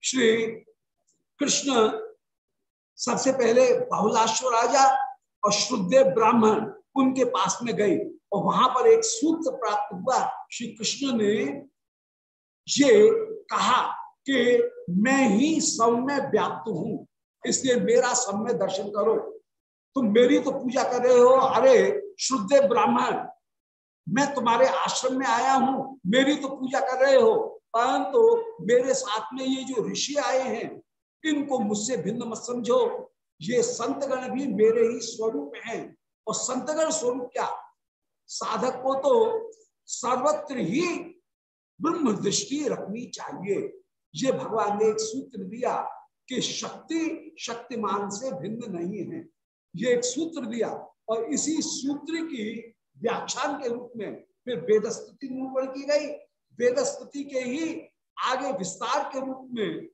Speaker 1: श्री कृष्ण सबसे पहले बहुलाश्व राजा और श्रुदेव ब्राह्मण उनके पास में गए और वहाँ पर एक सूत्र प्राप्त हुआ। श्री कृष्ण ने ये कहा कि मैं ही सब में व्याप्त हूँ, इसलिए मेरा सब में दर्शन करो। तुम मेरी तो पूजा कर रहे हो, अरे शुद्ध ब्राह्मण, मैं तुम्हारे आश्रम में आया हूँ, मेरी तो पूजा कर रहे हो, परंतु तो मेरे साथ में ये जो ऋषि आए हैं इनको मुझसे भिन्न मत समझो। ये संतगण भी मेरे ही स्वरूप हैं। और संतगण स्वरूप क्या? साधक को तो सर्वत्र ही ब्रह्म दृष्टि रखनी चाहिए। ये भगवान ने एक सूत्र दिया कि शक्ति शक्तिमान से भिन्न नहीं है। ये एक सूत्र दिया और इसी सूत्र की व्याख्यान के रूप में फिर वेदस्तुति निरूपण की गई। वेदस्तुति के ही आगे विस्तार के रूप में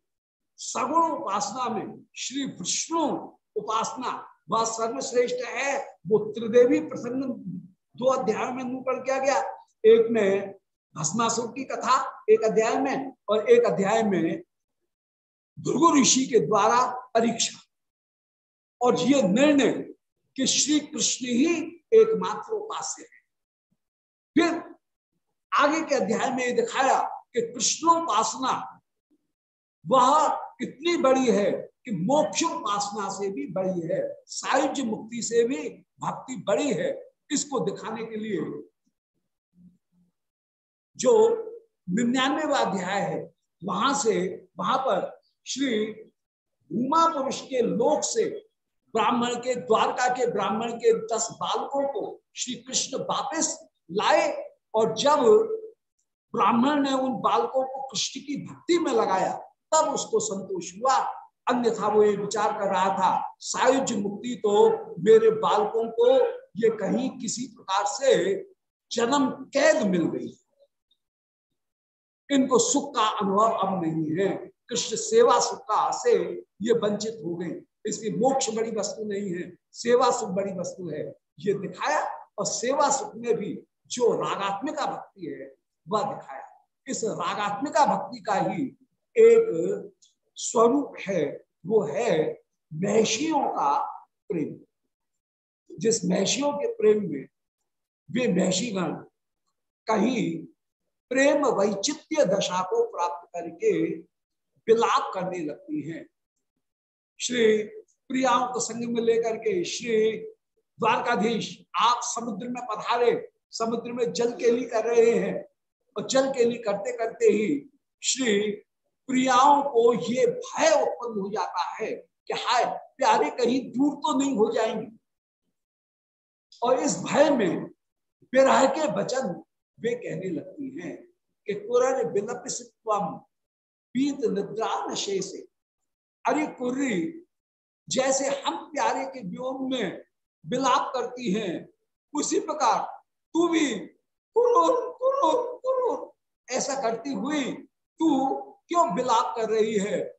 Speaker 1: सगुण उपासना में, श्री विष्णु उपासना वह सर्वश्रेष्ठ है। वो त्रिदेवी प्रसंग दो अध्याय में निरूपण किया गया। एक में भस्मासुर की कथा, एक अध्याय में, और एक अध्याय में भृगु ऋषि के द्वारा परीक्षा। और ये निर्णय कि श्री कृष्ण ही एकमात्र उपास्य है। फिर आगे के अध्याय में दिखाया कि कृष्णोपासना वह इतनी बड़ी है कि मोक्ष उपासना से भी बड़ी है साहित्य मुक्ति से भी भक्ति बड़ी है। इसको दिखाने के लिए जो निन्यानवे अध्याय है, वहाँ से, वहाँ पर श्री उमा पुरुष के लोक से ब्राह्मण के, द्वारका के ब्राह्मण के दस बालकों को श्री कृष्ण वापिस लाए और जब ब्राह्मण ने उन बालकों को कृष्ण की भक्ति में लगाया तब उसको संतोष हुआ। अन्यथा वो ये विचार कर रहा था, सायुज मुक्ति तो मेरे बालकों को ये कहीं किसी प्रकार से जन्म कैद मिल गई इनको सुख का अनुभव अब नहीं है। कृष्ण सेवा सुख का से ये वंचित हो गए। इसकी मोक्ष बड़ी वस्तु नहीं है, सेवा सुख बड़ी वस्तु है। ये दिखाया और सेवा सुख में भी जो रागात्मिका भक्ति है, वह दिखाया। इस रागात्मिका भक्ति का ही एक स्वरूप है, वो है महषियों का प्रेम। जिस महषियों के प्रेम में वे महषिगण कहीं प्रेम वैचित्य दशा को प्राप्त करके विलाप करने लगती हैं। श्री प्रियाओं को संग में लेकर के श्री द्वारकाधीश आप समुद्र में पधारे, समुद्र में जल केली कर रहे हैं। और जल केली करते करते ही श्री प्रियाओं को ये भय उत्पन्न हो जाता है कि हाय, प्यारे कहीं दूर तो नहीं हो जाएँगे। और इस भय में विरह के वचन वे कहने लगती हैं कि कुरर बिलप पीत निद्रा नशे से। अरे कुर्री, जैसे हम प्यारे के व्योम में बिलाप करती हैं, उसी प्रकार तू भी कुरुर कुरुर कुरुर ऐसा करती हुई तू क्यों बिलाप कर रही है?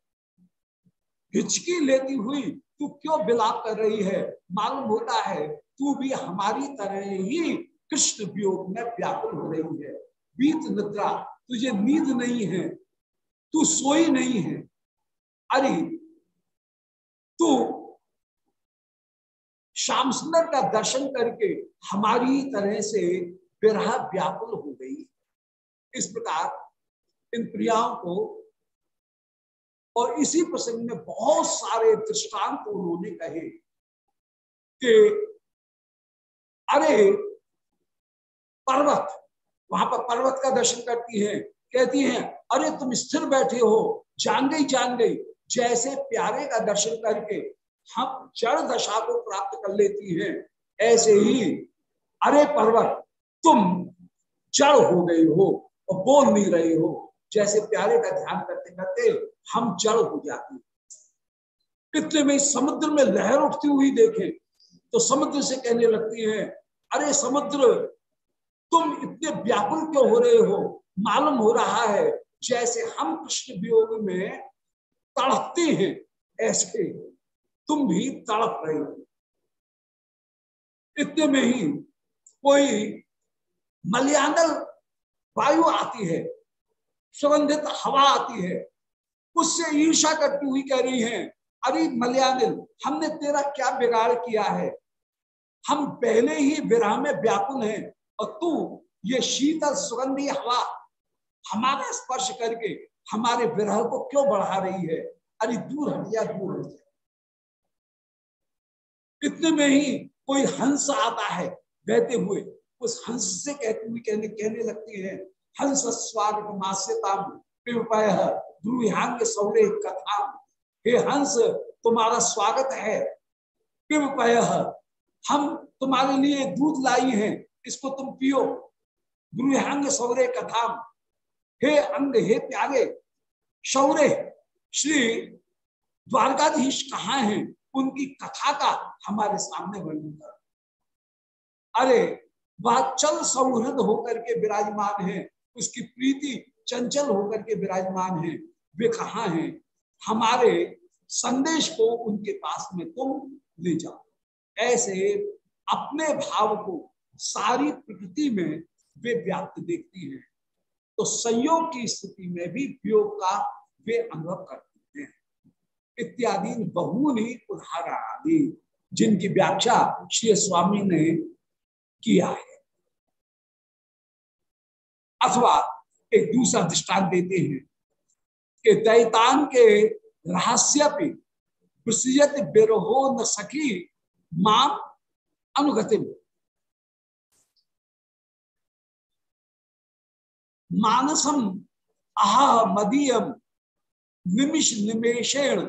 Speaker 1: हिचकी लेती हुई, तू क्यों बिलाप कर रही है? मालूम होता है, तू भी हमारी तरह ही कृष्ण वियोग में व्याकुल हो रही है। बीत निद्रा, तुझे नींद नहीं है, तू सोई नहीं है। अरे, तू श्याम सुंदर का दर्शन करके हमारी तरह से विरह व्याकुल हो गई इस प्रकार इन प्रियाओं को। और इसी प्रसंग में बहुत सारे दृष्टांत उन्होंने कहे कि, अरे, पर्वत, वहाँ पर पर्वत का दर्शन करती हैं, कहती हैं, अरे, तुम स्थिर बैठे हो, जान गई जान गई, जैसे प्यारे का दर्शन करके हम जड़ दशा को प्राप्त कर लेती हैं, ऐसे ही, अरे, पर्वत, तुम जड़ हो गई हो और बोल नहीं रहे हो। जैसे प्यारे का ध्यान करते करते हम जड़ हो जाते इतने में समुद्र में लहर उठती हुई देखें तो समुद्र से कहने लगती है, अरे समुद्र, तुम इतने व्याकुल क्यों हो रहे हो? मालूम हो रहा है, जैसे हम कृष्ण वियोग में तड़पते हैं, ऐसे तुम भी तड़प रहे हो। इतने में ही कोई मलयानल वायु आती है सुगंधित हवा आती है। उससे ईर्षा करती हुई कह रही है, अरे मलयानिल हमने तेरा क्या बिगाड़ किया है? हम पहले ही विरह में व्याकुल हैं और तू ये शीतल सुगंधी हवा हमारा स्पर्श करके हमारे विरह को क्यों बढ़ा रही है? अरे दूर हट दूर हट जा। इतने में ही कोई हंस आता है, बहते हुए। उस हंस से कहते हुए कहने कहने लगती है हंस स्वागत मास्यताम ध्रुविहांग सौरे कथा हे हंस, तुम्हारा स्वागत है। पिपय हम तुम्हारे लिए दूध लाई हैं, इसको तुम पियो। ध्रुविहांग सौरे कथा हे अंग, हे प्यारे शौर्य श्री द्वारकाधीश कहा हैं? उनकी कथा का हमारे सामने वर्णन कर। अरे, वह चल सौहृद होकर के विराजमान है। उसकी प्रीति चंचल होकर के विराजमान है। वे कहा हैं? हमारे संदेश को उनके पास में तुम ले जाओ। ऐसे अपने भाव को सारी प्रकृति में वे व्याप्त देखती हैं। तो संयोग की स्थिति में भी वियोग का वे अनुभव करते हैं। इत्यादि बहुनी उदाहरण आदि जिनकी व्याख्या श्री स्वामी ने किया है। अथवा एक दूसरा दृष्टांत देते हैं कि दैतान के रहस्य पे विसृजत बिरहो न सकी माम अनुगति मानसम आह मदीयम निमिष निमेषेण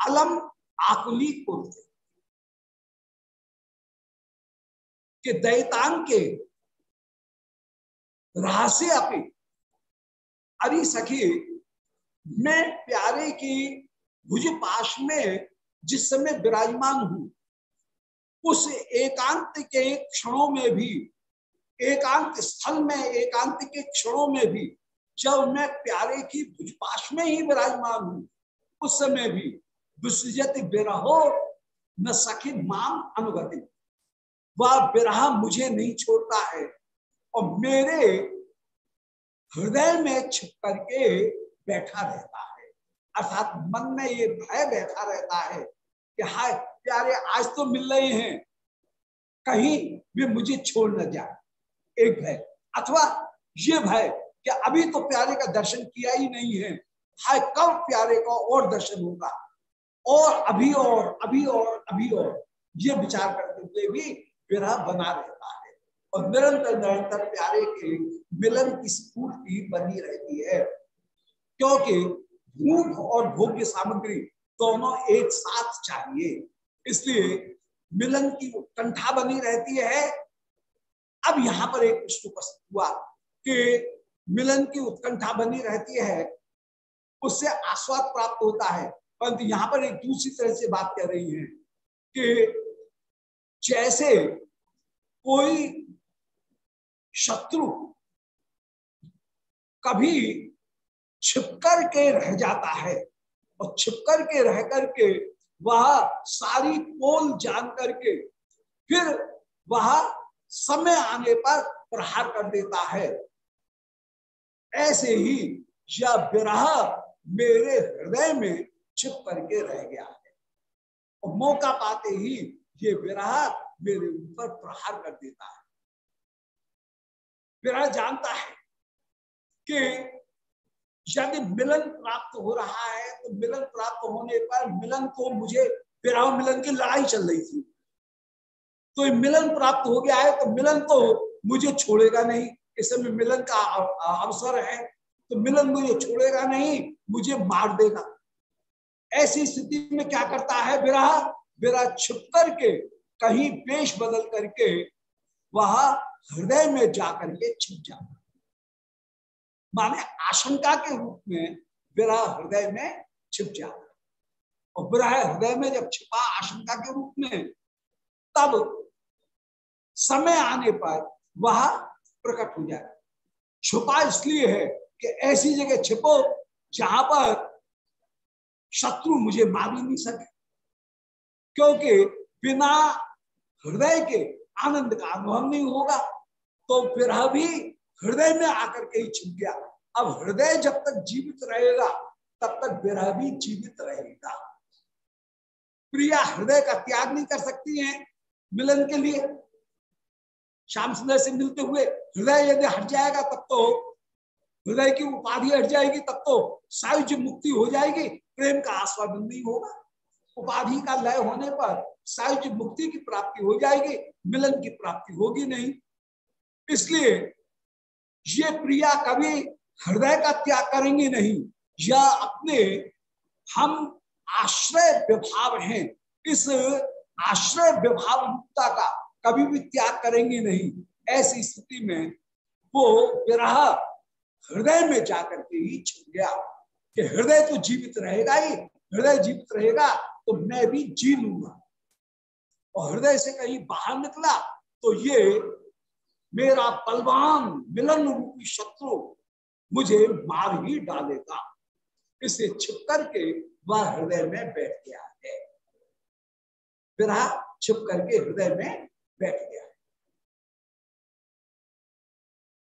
Speaker 1: अलम आकुली कुरते। के दैतान के रहस्य अपे। अरे सखी, मैं प्यारे की भुज पाश में जिस समय विराजमान हूँ, उस एकांत के क्षणों में भी, एकांत स्थल में, एकांत के क्षणों में भी, जब मैं प्यारे की भुजपाश में ही विराजमान हूँ, उस समय भी, विसृजत विरहो न सखी माम अनुगति। वह विरह मुझे नहीं छोड़ता है और मेरे हृदय में छिप करके बैठा रहता है। अर्थात मन में ये भय बैठा रहता है कि हाय, प्यारे, आज तो मिल रहे हैं। कहीं भी मुझे छोड़ न जाए। एक भय। अथवा ये भय कि अभी तो प्यारे का दर्शन किया ही नहीं है। हाय, कब प्यारे का और दर्शन होगा? और अभी और अभी और अभी और। ये विचार करते हुए भी विरह बना रहता है। और निरंतर निरंतर प्यारे के मिलन की स्फूर्ति बनी रहती है। क्योंकि भूख और भोग्य सामग्री दोनों एक साथ चाहिए। इसलिए मिलन की उत्कंठा बनी रहती है। अब यहाँ पर एक प्रश्न उपस्थित हुआ कि मिलन की उत्कंठा बनी रहती है, उससे आस्वाद प्राप्त होता है। परंतु यहाँ पर एक दूसरी तरह से बात कर रही है कि जैसे कोई शत्रु कभी छिपकर के रह जाता है और छिपकर के रह करके वह सारी पोल जान करके फिर वह समय आने पर प्रहार कर देता है। ऐसे ही यह विरह मेरे हृदय में छिप करके रह गया है। और मौका पाते ही ये विरह मेरे ऊपर प्रहार कर देता है। विरह जानता है कि यदि मिलन प्राप्त हो रहा है तो मिलन प्राप्त होने पर मिलन को मुझे विरह मिलन की लड़ाई चल रही थी। तो मिलन प्राप्त हो गया है तो मिलन तो मुझे छोड़ेगा नहीं। इस समय मिलन का अवसर है तो मिलन मुझे छोड़ेगा नहीं, मुझे मार देगा। ऐसी स्थिति में क्या करता है विरह? विरह छुप करके, कहीं पेश बदल करके वह हृदय में जाकर के छिप जाता। माने आशंका के रूप में विरह हृदय में छिप जाता। और विरह हृदय में जब छिपा आशंका के रूप में, तब समय आने पर वह प्रकट हो जाए छुपा इसलिए है कि ऐसी जगह छिपो जहाँ पर शत्रु मुझे मार ही नहीं सके। क्योंकि बिना हृदय के आनंद का अनुभव नहीं होगा। तो फिर भी हृदय में आकर के ही छिप गया। अब हृदय जब तक जीवित रहेगा, तब तक विरह भी जीवित रहेगा। प्रिया हृदय का त्याग नहीं कर सकती है मिलन के लिए। श्याम सुंदर से मिलते हुए हृदय यदि हट जाएगा, तब तो हृदय की उपाधि हट जाएगी, तब तो सायुज मुक्ति हो जाएगी, प्रेम का आस्वादन नहीं होगा। उपाधि का लय होने पर सायुज मुक्ति की प्राप्ति हो जाएगी, मिलन की प्राप्ति होगी नहीं। इसलिए ये प्रिया कभी हृदय का त्याग करेंगे नहीं, या अपने हम आश्रय विभाव हैं, इस आश्रय विभाव मुक्ता का कभी भी त्याग करेंगे नहीं। ऐसी स्थिति में वो विरह हृदय में जाकर के ही छुप गया कि हृदय तो जीवित रहेगा ही, हृदय जीवित रहेगा तो मैं भी जी लूँगा। और हृदय से कहीं बाहर निकला तो ये मेरा बलवान मिलन रूपी शत्रु मुझे मार ही डालेगा। इसे छिप करके वह हृदय में बैठ गया है। विरह छिप करके हृदय में बैठ गया। है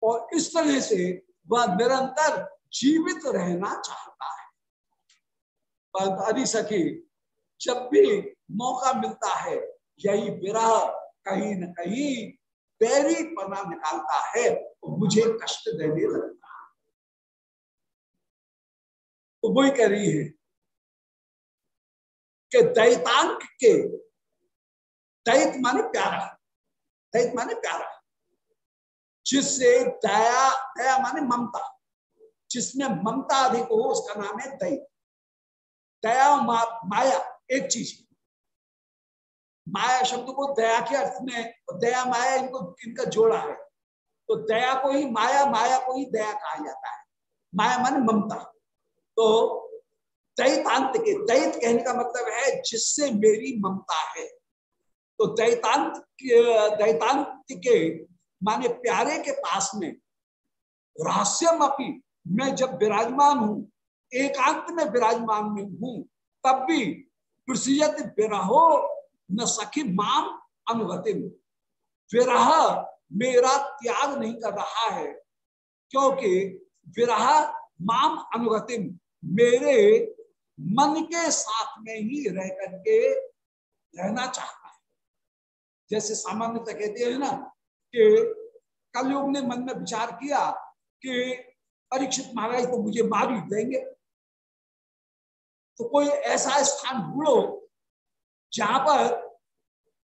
Speaker 1: और इस तरह से वह निरंतर जीवित रहना चाहता है। परंतु अरे सखी जब भी मौका मिलता है यही विरह कहीं न कहीं पैरी पना निकालता है तो मुझे कष्ट देने लगता है। तो वही कह रही है कि दैतांक के दैत माने प्यारा दैत माने प्यारा जिससे दया दया माने ममता जिसमें ममता अधिक हो उसका नाम है दैत। दया मा, माया। एक चीज़। माया शब्द को दया के अर्थ में दया माया इनको, इनका जोड़ा है। तो दया को ही माया माया को ही दया कहा जाता है। माया माने ममता। तो दैतांत के दैत कहने का मतलब है जिससे मेरी ममता है। तो दैतांत दैतांत के, माने प्यारे के पास में रहस्यम अपी मैं जब विराजमान हूँ, एकांत में विराजमान में हूँ, तब भी प्रसियत विरहो न सखी माम अनुगति विरह मेरा त्याग नहीं कर रहा है, क्योंकि विरह माम अनुगतिम मेरे मन के साथ में ही रह करके रहना चाहता है। जैसे सामान्यतः कहते हैं ना कि कलयुग ने मन में विचार किया कि परीक्षित महाराज तो मुझे मार ही देंगे। तो कोई ऐसा स्थान ढूंढो जहाँ पर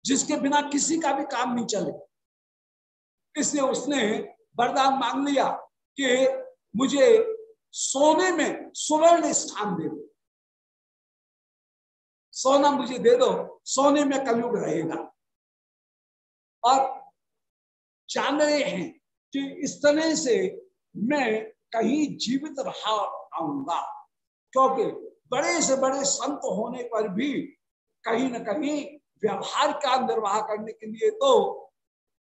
Speaker 1: जिसके बिना किसी का भी काम नहीं चले। इसलिए उसने वरदान मांग लिया कि मुझे सोने में सुवर्ण स्थान दे दो। सोना मुझे दे दो, सोने में कलयुग रहेगा। और जान रहे हैं कि इस तरह से मैं कहीं जीवित रहा आऊँगा, क्योंकि बड़े से बड़े संत होने पर भी कहीं ना कहीं व्यवहार का निर्वाह करने के लिए तो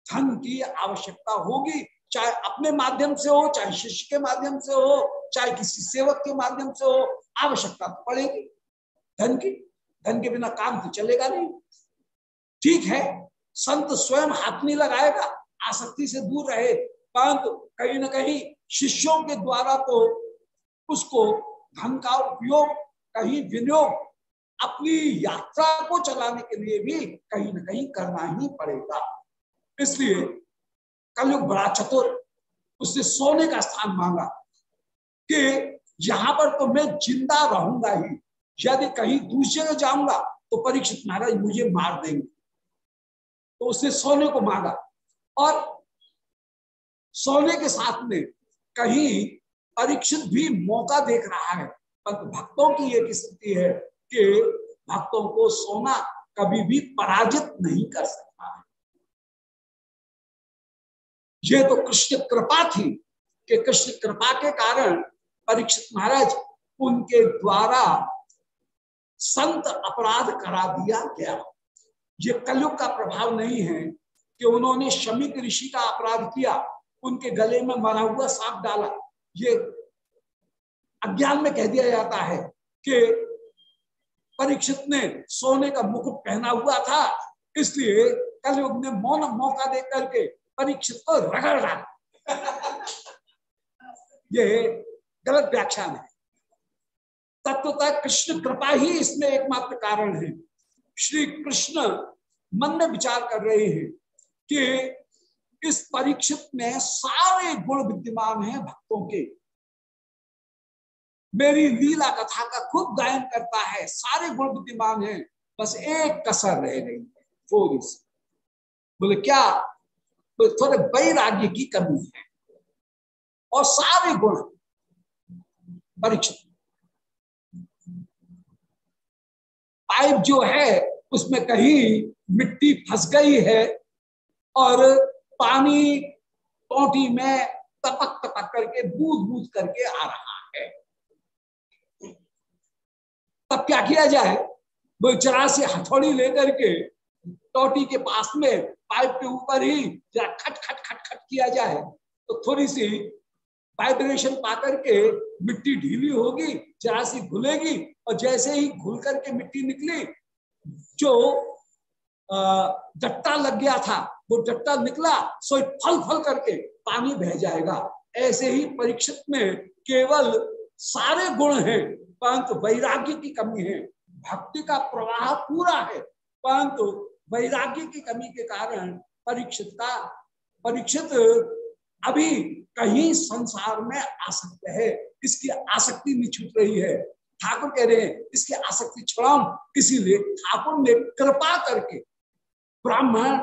Speaker 1: धन की आवश्यकता होगी, चाहे अपने माध्यम से हो, चाहे शिष्य के माध्यम से हो, चाहे किसी सेवक के माध्यम से हो, आवश्यकता तो पड़ेगी। धन की, धन के बिना काम तो चलेगा नहीं। ठीक है, संत स्वयं हाथ नहीं लगाएगा, आसक्ति से दूर रहे, परंतु कहीं ना कहीं शिष्यों के द्वारा तो उसको धन का उपयोग कहीं विनियोग, अपनी यात्रा को चलाने के लिए भी कहीं ना कहीं करना ही पड़ेगा। इसलिए कलयुग बड़ा चतुर, उसने सोने का स्थान मांगा कि यहाँ पर तो मैं ज़िंदा रहूँगा ही। यदि कहीं दूसरे जगह जाऊँगा तो परीक्षित महाराज मुझे मार देंगे। तो उसने सोने को मांगा और सोने के साथ में कहीं परीक्षित भी मौका देख रहा है। पर भक्तों की एक स्थिति है कि भक्तों को सोना कभी भी पराजित नहीं कर सकता है। ये तो कृष्ण कृपा थी कि कृष्ण कृपा के कारण परीक्षित महाराज उनके द्वारा संत अपराध करा दिया गया। ये कलयुग का प्रभाव नहीं है कि उन्होंने शमिक ऋषि का अपराध किया, उनके गले में मरा हुआ सांप डाला। ये अज्ञान में कह दिया जाता है कि परीक्षित ने सोने का मुकुट पहना हुआ था, इसलिए कलयुग ने मौन मौका दे करके परीक्षित को रगड़ डाला ये गलत व्याख्यान है। तत्वतः कृष्ण कृपा ही इसमें एकमात्र कारण है। श्री कृष्ण मन में विचार कर रहे हैं कि इस परीक्षित में सारे गुण विद्यमान हैं भक्तों के। मेरी लीला कथा का खूब गायन करता है, सारे गुण विद्यमान हैं, बस एक कसर रह गई थोड़ी सी। बोले, क्या? तो थोड़े वैराग्य की कमी है। और सारे गुण परीक्षित। पाइप जो है, उसमें कहीं मिट्टी फंस गई है और पानी टोटी में टपक टपक करके बूझ बूद करके आ रहा है। तब क्या किया जाए? वो जरा से हथौड़ी लेकर के टोटी के पास में पाइप के ऊपर ही जरा खट खट खट खट किया जाए तो थोड़ी सी वाइब्रेशन पा करके मिट्टी ढीली होगी, जरा सी घुलेगी और जैसे ही घुल करके मिट्टी निकली, जो डट्टा लग गया था, वो डट्टा निकला, सो फल फल करके पानी बह जाएगा। ऐसे ही परीक्षित में केवल सारे गुण हैं। परंतु वैराग्य की कमी है। भक्ति का प्रवाह पूरा है। परंतु वैराग्य की कमी के कारण परीक्षित का, परीक्षित अभी कहीं संसार में आसक्त है। इसकी आसक्ति नहीं छूट रही है। ठाकुर कह रहे हैं, इसकी आसक्ति छुड़ाऊ। इसीलिए ठाकुर ने कृपा करके ब्राह्मण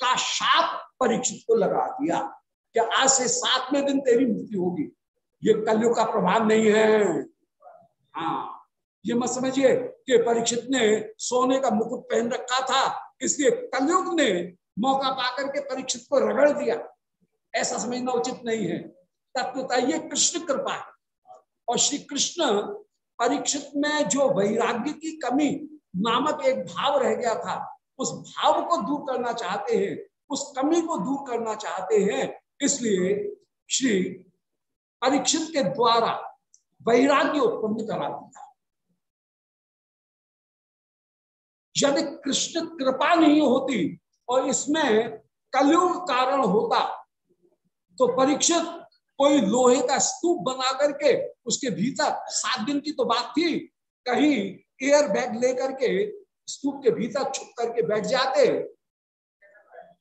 Speaker 1: का शाप परीक्षित को लगा दिया। कि आज से सातवें दिन तेरी मृत्यु होगी? ये कलयुग का प्रभाव नहीं है। हाँ ये मत समझिए कि परीक्षित ने सोने का मुकुट पहन रखा था, इसलिए कलयुग ने मौका पाकर के परीक्षित को रगड़ दिया। ऐसा समझना उचित नहीं है। तत्वता ये कृष्ण कृपा है। और श्री कृष्ण परीक्षित में जो वैराग्य की कमी नामक एक भाव रह गया था, उस भाव को दूर करना चाहते हैं, उस कमी को दूर करना चाहते हैं, इसलिए श्री परीक्षित के द्वारा वैराग्य उत्पन्न करा दिया यदि कृष्ण कृपा नहीं होती और इसमें कलयुग कारण होता तो परीक्षित कोई लोहे का स्तूप बना करके उसके भीतर, सात दिन की तो बात थी, कहीं एयर बैग लेकर के स्तूप के भीतर छुप करके बैठ जाते,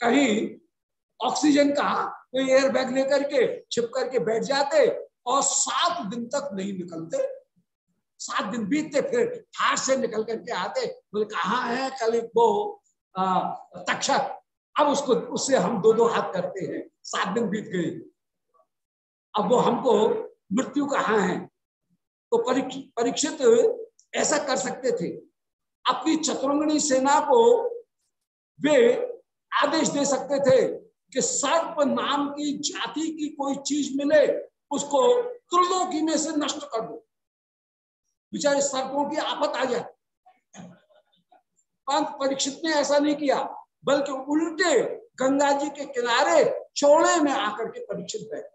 Speaker 1: कहीं ऑक्सीजन का, कोई एयर बैग लेकर के छिप करके बैठ जाते और सात दिन तक नहीं निकलते। सात दिन बीतते, फिर हाथ से निकल करके आते। बोले, कहा है कल वो तक्षक, अब उसको, उससे हम दो दो हाथ करते हैं। सात दिन बीत गए। अब वो हमको, मृत्यु कहाँ है? तो परीक्षित ऐसा कर सकते थे। अपनी चतुरंगणी सेना को वे आदेश दे सकते थे कि सर्प नाम की जाति की कोई चीज़ मिले। उसको त्रिलोकी में से नष्ट कर दो। बेचारे सर्पों की आफत आ जाए पंत परीक्षित ने ऐसा नहीं किया, बल्कि उल्टे गंगा जी के किनारे चौड़े में आकर के परीक्षित बैठे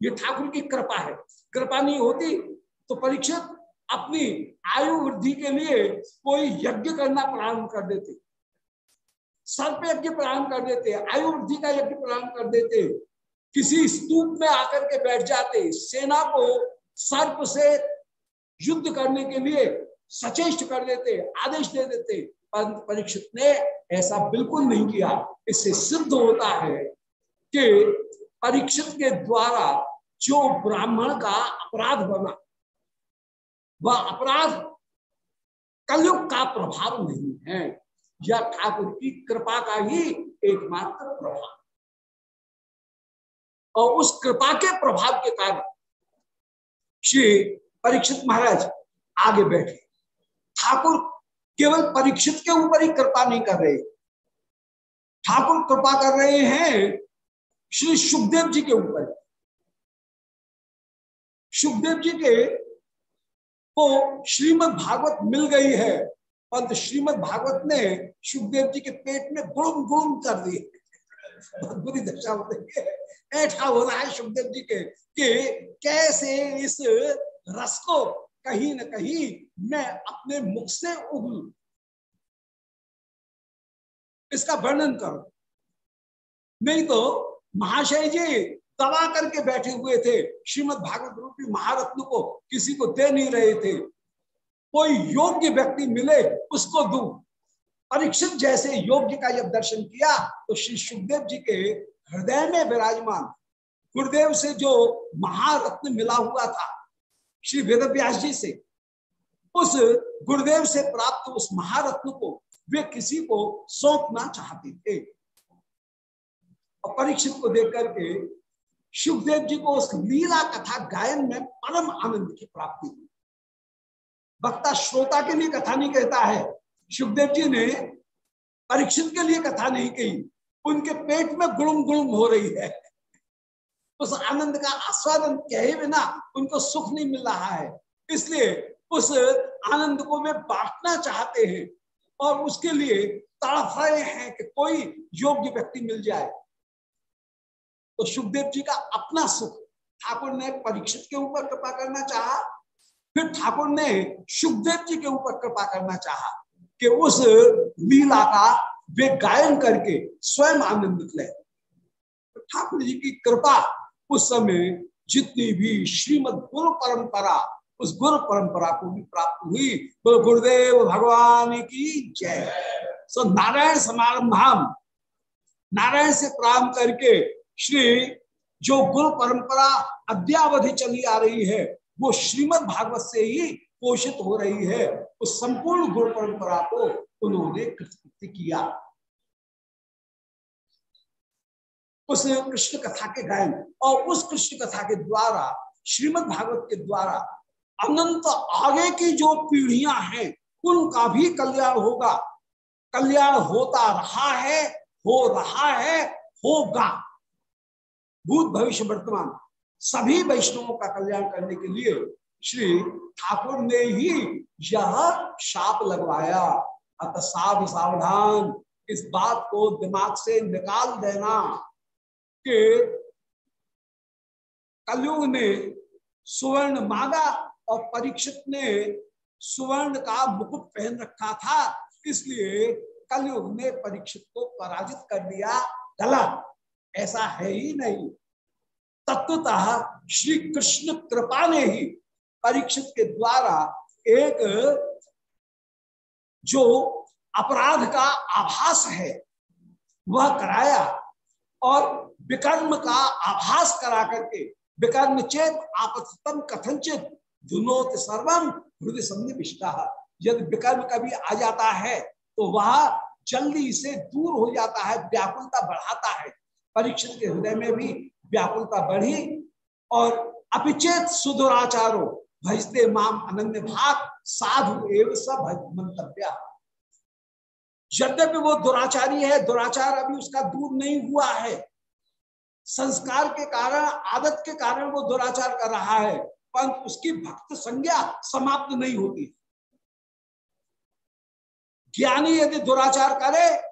Speaker 1: ये ठाकुर की कृपा है। कृपा नहीं होती तो परीक्षित अपनी आयु वृद्धि के लिए कोई यज्ञ करना प्रारंभ कर देते। सर्प यज्ञ प्रारंभ कर देते, आयु वृद्धि का यज्ञ प्रारंभ कर देते। किसी स्तूप में आकर के बैठ जाते, सेना को सर्प से युद्ध करने के लिए सचेष्ट कर देते, आदेश दे देते परीक्षित ने ऐसा बिल्कुल नहीं किया। इससे सिद्ध होता है कि परीक्षित के द्वारा जो ब्राह्मण का अपराध बना, वह अपराध कलयुग का प्रभाव नहीं है। यह ठाकुर की कृपा का ही एकमात्र प्रभाव। और उस कृपा के प्रभाव के कारण श्री परीक्षित महाराज आगे बैठे। ठाकुर केवल परीक्षित के ऊपर ही कृपा नहीं कर रहे। ठाकुर कृपा कर रहे हैं श्री सुखदेव जी के ऊपर। सुखदेव जी के को श्रीमद भागवत मिल गई है, परंतु श्रीमद भागवत ने सुखदेव जी के पेट में गुड़म गुड़म कर दी बहुत बुरी दशा हो रही है। ऐठा हो रहा है सुखदेव जी के, कि कैसे इस रस को कहीं ना कहीं मैं अपने मुख से उगलू। इसका वर्णन करो। नहीं तो महाशय जी दबा करके बैठे हुए थे। श्रीमद भागवत रूपी महारत्न को किसी को दे नहीं रहे थे। कोई योग्य व्यक्ति मिले, उसको दू। परीक्षित जैसे योग्य का जब दर्शन किया तो श्री सुखदेव जी के हृदय में विराजमान। गुरुदेव से जो महारत्न मिला हुआ था, श्री वेद जी से, उस गुरुदेव से प्राप्त उस महारत्न को वे किसी को सौंपना चाहते थे। और परीक्षित को देख करके सुखदेव जी को उस लीला कथा गायन में परम आनंद की प्राप्ति हुई। वक्ता श्रोता के लिए कथा नहीं कहता है सुखदेव जी ने परीक्षित के लिए कथा नहीं कही, उनके पेट में गुड़म गुड़म हो रही है। उस आनंद का आस्वादन कहे बिना उनको सुख नहीं मिल रहा है। इसलिए उस आनंद को वे बांटना चाहते हैं और उसके लिए तड़फ रहे हैं कि कोई योग्य व्यक्ति मिल जाए। तो सुखदेव जी का अपना सुख ठाकुर ने परीक्षित के ऊपर कृपा करना चाहा, फिर ठाकुर ने सुखदेव जी के ऊपर कृपा करना चाहा। कि उस लीला का वे गायन करके स्वयं आनंदित ले तो ठाकुर जी की कृपा उस समय जितनी भी श्रीमद गुरु परंपरा, उस गुरु परंपरा को भी प्राप्त हुई। बोलो, गुरुदेव भगवान की जय। सो नारायण समारंभाम नारायण से प्रारंभ करके श्री जो गुरु परंपरा अद्यावधि चली आ रही है, वो श्रीमद भागवत से ही पोषित हो रही है, उस संपूर्ण गुण परंपरा को उन्होंने कृतकृत्य किया। उस कृष्ण कथा के गायन और उस कृष्ण कथा के द्वारा, श्रीमद भागवत के द्वारा अनंत आगे की जो पीढ़ियाँ हैं, उनका भी कल्याण होगा। कल्याण होता रहा है, हो रहा है, होगा। भूत भविष्य वर्तमान, सभी वैष्णवों का कल्याण करने के लिए श्री ठाकुर ने ही यह शाप लगवाया। अतः साध सावधान, इस बात को दिमाग से निकाल देना कि कलयुग ने सुवर्ण मांगा और परीक्षित ने सुवर्ण का मुकुट पहन रखा था, इसलिए कलयुग ने परीक्षित को पराजित कर दिया। गलत ऐसा है ही नहीं। तत्वतः श्री कृष्ण कृपा ने ही परीक्षित के द्वारा एक जो अपराध का आभास है, वह कराया और विकर्म का आभास करा करके विकर्म चेत आपतम कथनचित धुनोत सर्वम हृदय सन्निविष्टा। यदि विकर्म कभी आ जाता है तो वह जल्दी से दूर हो जाता है, व्याकुलता बढ़ाता है। परीक्षित के हृदय में भी व्याकुलता बढ़ी और अपिचेत सुदुराचारो भजते माम अनन्य भाग, साधु एवं सब मंतव्य। यद्यपि वो दुराचारी है, दुराचार अभी उसका दूर नहीं हुआ है। संस्कार के कारण, आदत के कारण वो दुराचार कर रहा है पर उसकी भक्त संज्ञा समाप्त नहीं होती। ज्ञानी यदि दुराचार करे,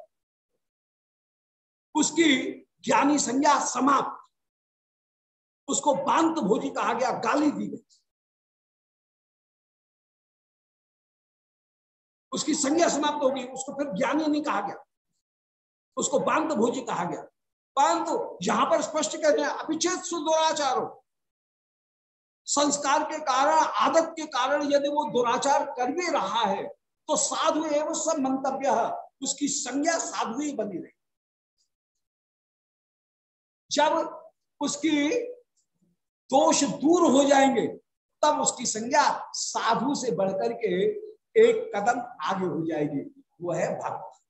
Speaker 1: उसकी ज्ञानी संज्ञा समाप्त। उसको बांत भोजी कहा गया, गाली दी गई। उसकी संज्ञा समाप्त होगी, उसको फिर ज्ञानी नहीं कहा गया। उसको बांत भोजी कहा गया। परंतु यहाँ पर स्पष्ट रहे हैं अभिचेत सुदुराचारो। संस्कार के कारण, आदत के कारण यदि वो दुराचार कर भी रहा है तो साधु एवं सब मंतव्य उसकी संज्ञा साधु ही बनी रही। जब उसकी दोष दूर हो जाएँगे, तब उसकी संज्ञा साधु से बढ़कर के एक कदम आगे हो जाएगी, वो है भक्त।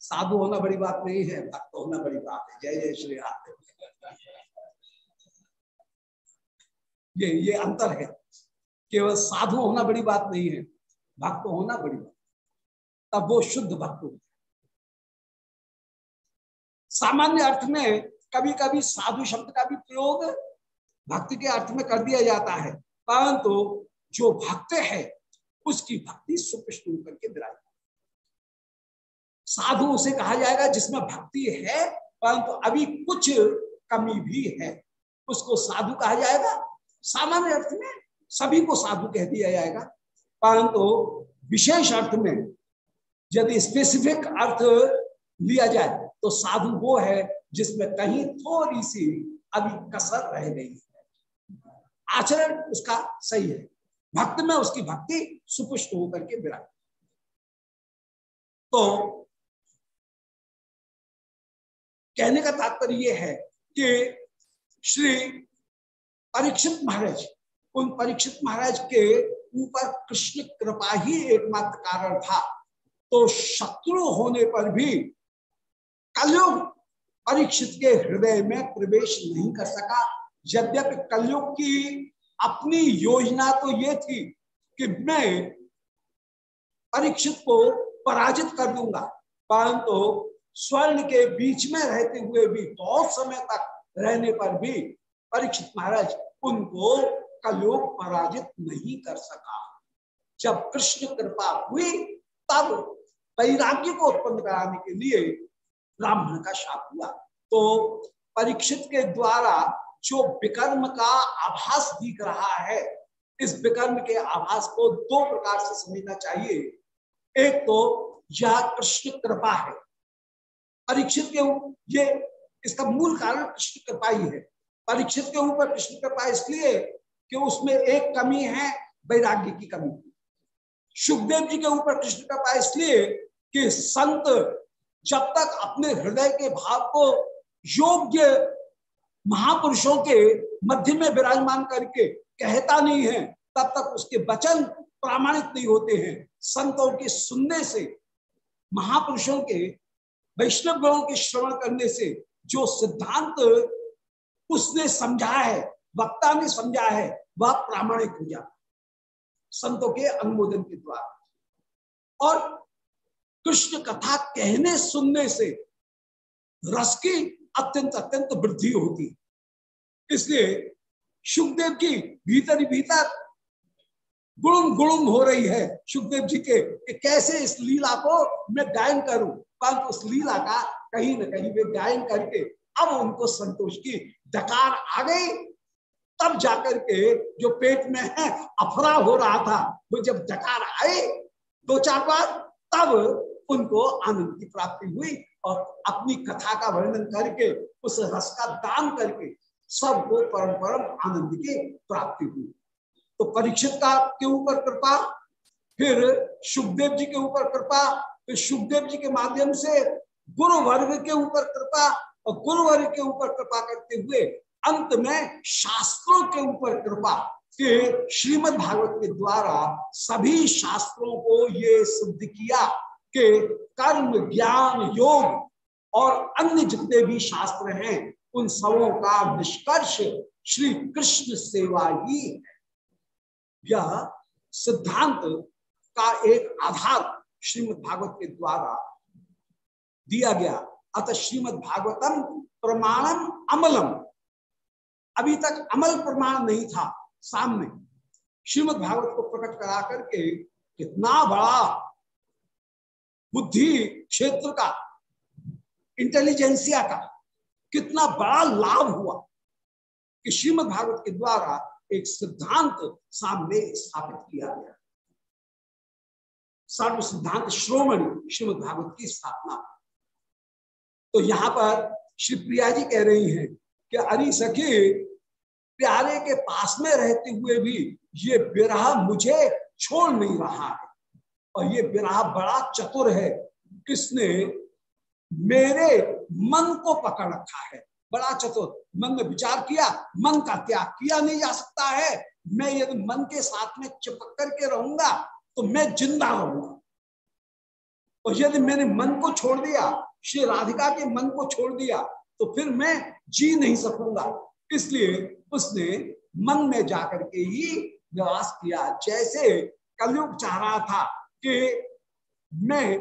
Speaker 1: साधु होना बड़ी बात नहीं है, भक्त होना बड़ी बात है। जय जय श्री राम। ये ये अंतर है। केवल साधु होना बड़ी बात नहीं है, भक्त होना बड़ी बात तब वो शुद्ध भक्त होते सामान्य अर्थ में कभी कभी साधु शब्द का भी प्रयोग भक्ति के अर्थ में कर दिया जाता है। परंतु जो भक्त है, उसकी भक्ति सुपृष्ट होकर के विराज साधु उसे कहा जाएगा, जिसमें भक्ति है, परंतु अभी कुछ कमी भी है, उसको साधु कहा जाएगा। सामान्य अर्थ में सभी को साधु कह दिया जाएगा, परंतु विशेष अर्थ में यदि स्पेसिफिक अर्थ लिया जाए तो साधु वो है, जिसमें कहीं थोड़ी सी अभी कसर रह गई है। आचरण उसका सही है। भक्त में उसकी भक्ति सुपुष्ट होकर के विराट तो कहने का तात्पर्य यह है कि श्री परीक्षित महाराज, उन परीक्षित महाराज के ऊपर कृष्ण कृपा ही एकमात्र कारण था। तो शत्रु होने पर भी कलयुग परीक्षित के हृदय में प्रवेश नहीं कर सका। यद्यपि कलयुग की अपनी योजना तो ये थी कि मैं परीक्षित को पराजित कर दूँगा। परंतु तो स्वर्ण के बीच में रहते हुए भी, बहुत समय तक रहने पर भी परीक्षित महाराज उनको कलयुग पराजित नहीं कर सका। जब कृष्ण कृपा हुई, तब वैराग्य को उत्पन्न कराने के लिए ब्राह्मण का शाप हुआ। तो परीक्षित के द्वारा जो विकर्म का आभास दिख रहा है, इस विकर्म के आभास को दो प्रकार से समझना चाहिए। एक तो यह कृष्ण कृपा है। परीक्षित के ये, इसका मूल कारण कृष्ण कृपा ही है। परीक्षित के ऊपर कृष्ण कृपा इसलिए कि उसमें एक कमी है, वैराग्य की कमी। सुखदेव जी के ऊपर कृष्ण कृपा इसलिए कि संत जब तक अपने हृदय के भाव को योग्य महापुरुषों के मध्य में विराजमान करके कहता नहीं है, तब तक उसके वचन प्रामाणिक नहीं होते हैं। संतों के सुनने से, महापुरुषों के वैष्णव गुणों के श्रवण करने से जो सिद्धांत उसने समझा है, वक्ता ने समझा है, वह प्रामाणिक हो जाता संतों के अनुमोदन के द्वारा। और कृष्ण कथा कहने सुनने से रस की अत्यंत अत्यंत वृद्धि होती इसलिए सुखदेव की भीतर ही भीतर गुणुम गुणुम हो रही है सुखदेव जी के कि कैसे इस लीला को मैं गायन करूँ? परंतु उस लीला का कहीं ना कहीं वे गायन करके अब उनको संतोष की डकार आ गई। तब जाकर के जो पेट में है, अफरा हो रहा था, वो जब डकार आए दो चार बार, तब उनको आनंद की प्राप्ति हुई और अपनी कथा का वर्णन करके, उस रस का दान करके सबको परम परम आनंद की प्राप्ति हुई। तो परीक्षित का के ऊपर कृपा, फिर सुखदेव जी के ऊपर कृपा, फिर सुखदेव जी के माध्यम से गुरु वर्ग के ऊपर कृपा और गुरु वर्ग के ऊपर कृपा करते हुए अंत में शास्त्रों के ऊपर कृपा के श्रीमद् भागवत के द्वारा सभी शास्त्रों को ये सिद्ध किया कि कर्म, ज्ञान, योग और अन्य जितने भी शास्त्र हैं उन सबों का निष्कर्ष श्री कृष्ण सेवा ही है। यह सिद्धांत का एक आधार श्रीमद् भागवत के द्वारा दिया गया। अतः श्रीमद् भागवतम प्रमाणम अमलम। अभी तक अमल प्रमाण नहीं था सामने। श्रीमद् भागवत को प्रकट करा करके कितना बड़ा बुद्धि क्षेत्र का इंटेलिजेंसिया का कितना बड़ा लाभ हुआ कि श्रीमद भागवत के द्वारा एक सिद्धांत सामने स्थापित किया गया। सर्व सिद्धांत श्रोमणी श्रीमद भागवत की स्थापना। तो यहाँ पर श्री प्रिया जी कह रही हैं कि, अरे सखी, प्यारे के पास में रहते हुए भी ये विरह मुझे छोड़ नहीं रहा है। और ये विरह बड़ा चतुर है। किसने? मेरे मन को पकड़ रखा है। बड़ा चतुर, मन में विचार किया, मन का त्याग किया नहीं जा सकता है। मैं यदि मन के साथ में चिपक करके रहूँगा तो मैं ज़िंदा रहूँगा। और यदि मैंने मन को छोड़ दिया, श्री राधिका के मन को छोड़ दिया तो फिर मैं जी नहीं सकूँगा। इसलिए उसने मन में जाकर के ही निवास किया। जैसे कलयुग चाह रहा था कि मैं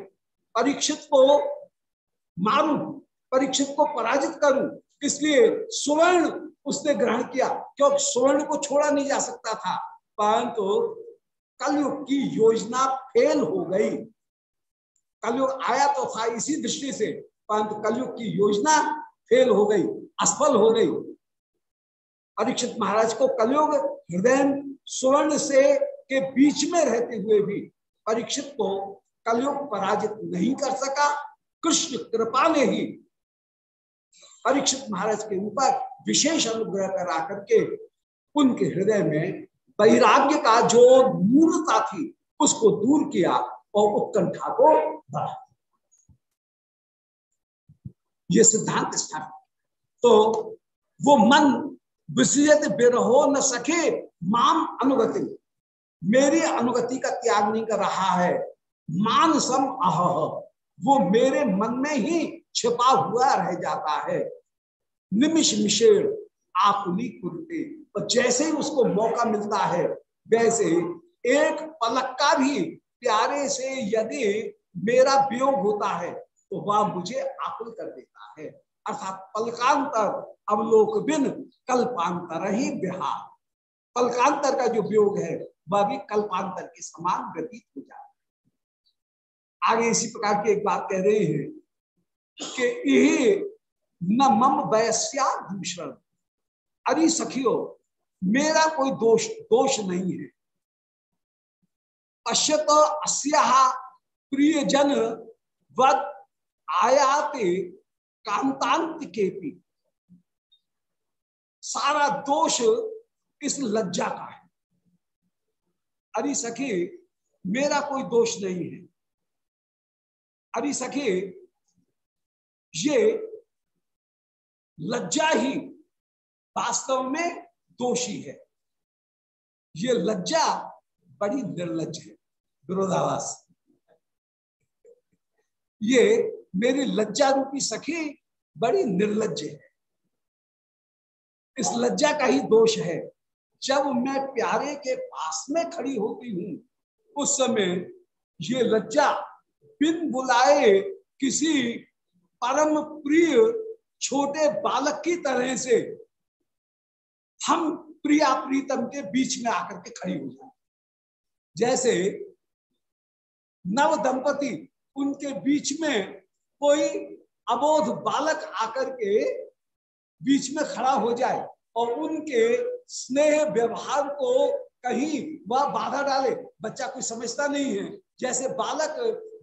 Speaker 1: परीक्षित को मारूं परीक्षित को पराजित करूँ, इसलिए सुवर्ण उसने ग्रहण किया, क्योंकि सुवर्ण को छोड़ा नहीं जा सकता था। परंतु कलयुग की योजना फेल हो गई। कलयुग आया तो था इसी दृष्टि से, परंतु कलयुग की योजना फेल हो गई, असफल हो गई। परीक्षित महाराज को कलयुग हृदय सुवर्ण से के बीच में रहते हुए भी परीक्षित को कलयुग पराजित नहीं कर सका। कृष्ण कृपा ने ही परीक्षित महाराज के ऊपर विशेष अनुग्रह करा करके उनके हृदय में वैराग्य का जो मूलता थी, उसको दूर किया और उत्कंठा को बढ़ा ये सिद्धांत स्थापित तो वो मन विसृजत बिरहो न सके, माम अनुगति। मेरी अनुगति का त्याग नहीं कर रहा है, मानसम अह वो मेरे मन में ही छिपा हुआ रह जाता है। निमिष मिशेड़ आकुली कुलते और जैसे ही उसको मौका मिलता है, वैसे एक पलक का भी प्यारे से यदि मेरा वियोग होता है तो वह मुझे आकुल कर देता है। अर्थात पलकांतर अवलोक बिन कल्पांतर ही बिहार पलकांतर का जो वियोग है, वह भी कल्पांतर के समान व्यतीत हो है। आगे इसी प्रकार की एक बात कह रहे हैं कि यही न मम वैश्या दूषण अरे सखियो, मेरा कोई दोष दोष नहीं है। अश्यत अस्या प्रिय जन वद आयाते कांतांत के पी सारा दोष इस लज्जा का है। अरे सखी, मेरा कोई दोष नहीं है। अरे सखी, ये लज्जा ही वास्तव में दोषी है। ये लज्जा बड़ी निर्लज है विरोधावास ये मेरी लज्जा रूपी सखी बड़ी निर्लज है। इस लज्जा का ही दोष है, जब मैं प्यारे के पास में खड़ी होती हूँ, उस समय ये लज्जा बिन बुलाए किसी परम प्रिय छोटे बालक की तरह से हम प्रिया प्रीतम के बीच में आकर के खड़ी हो जाए। जैसे नव दंपति, उनके बीच में कोई अबोध बालक आकर के बीच में खड़ा हो जाए और उनके स्नेह व्यवहार को कहीं वह बाधा डाले, बच्चा कोई समझता नहीं है। जैसे बालक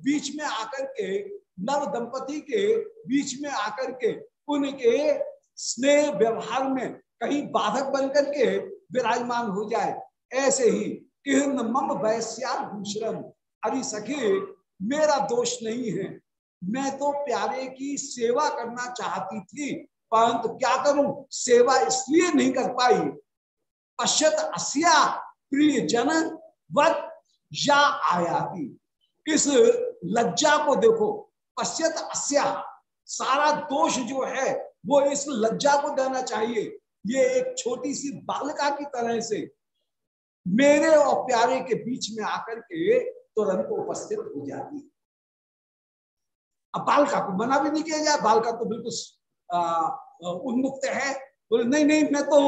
Speaker 1: बीच में आकर के, नव दंपति के बीच में आकर के उनके स्नेह व्यवहार में कहीं बाधक बन करके विराजमान हो जाए। ऐसे ही मम वैश्यार भूषण अरे सखी, मेरा दोष नहीं है। मैं तो प्यारे की सेवा करना चाहती थी, परंतु क्या करूँ? सेवा इसलिए नहीं कर पाई। पश्यत अस्या प्रिय जन वत या आयाती। इस लज्जा को देखो। पश्यत अस्या सारा दोष जो है, वो इस लज्जा को देना चाहिए। ये एक छोटी सी बालिका की तरह से मेरे और प्यारे के बीच में आकर के तुरंत उपस्थित हो जाती है। अब बालका को मना भी नहीं किया जाए। बालका तो बिल्कुल उन्मुक्त है। बोले, नहीं नहीं, मैं तो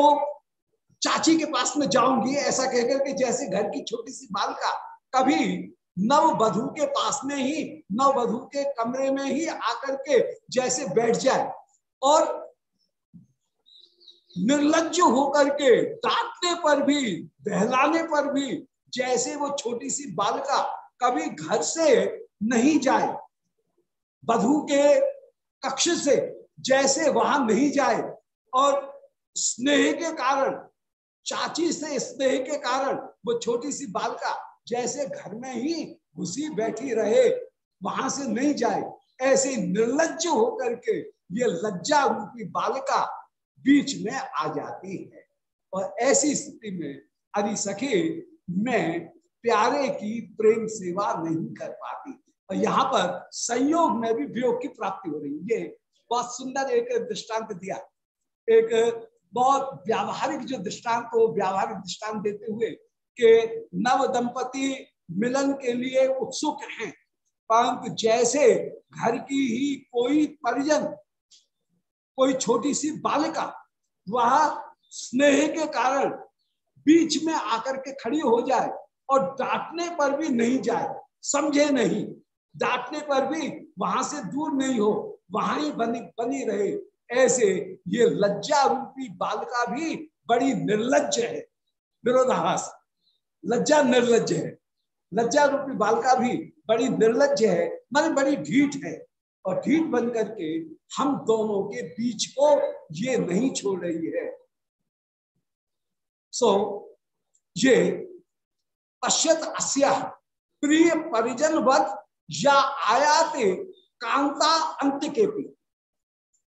Speaker 1: चाची के पास में जाऊँगी। ऐसा कहकर के जैसे घर की छोटी सी बालका कभी नव वधु के पास में ही, नव वधु के कमरे में ही आकर के जैसे बैठ जाए और निर्लज होकर के डांटने पर भी, बहलाने पर भी, जैसे वो छोटी सी बालिका कभी घर से नहीं जाए बधु के कक्ष से जैसे वहाँ नहीं जाए और स्नेह के कारण, चाची से स्नेह के कारण वो छोटी सी बालिका जैसे घर में ही घुसी बैठी रहे, वहाँ से नहीं जाए, ऐसे निर्लज होकर के ये लज्जा रूपी बालिका बीच में आ जाती है। और ऐसी स्थिति में, अरे सखी, मैं प्यारे की प्रेम सेवा नहीं कर पाती। और यहाँ पर संयोग में भी वियोग की प्राप्ति हो रही है। ये बहुत सुंदर एक दृष्टांत दिया। एक बहुत व्यावहारिक जो दृष्टांत हो व्यावहारिक दृष्टांत देते हुए कि नव दंपति मिलन के लिए उत्सुक हैं। परंतु जैसे घर की ही कोई परिजन, कोई छोटी सी बालिका, वह स्नेह के कारण बीच में आकर के खड़ी हो जाए और डांटने पर भी नहीं जाए, समझे नहीं। डांटने पर भी वहाँ से दूर नहीं हो, वहाँ ही बनी बनी रहे। ऐसे ये लज्जा रूपी बालिका भी बड़ी निर्लज है। विरोधाभास। लज्जा निर्लज है। लज्जा रूपी बालिका भी बड़ी निर्लज है मन बड़ी ढीठ है। और ढीठ बन करके हम दोनों के बीच को ये नहीं छोड़ रही है। सो so, ये पश्यत अस्या प्रिय परिजन वत या आयाते कांता अंत के पी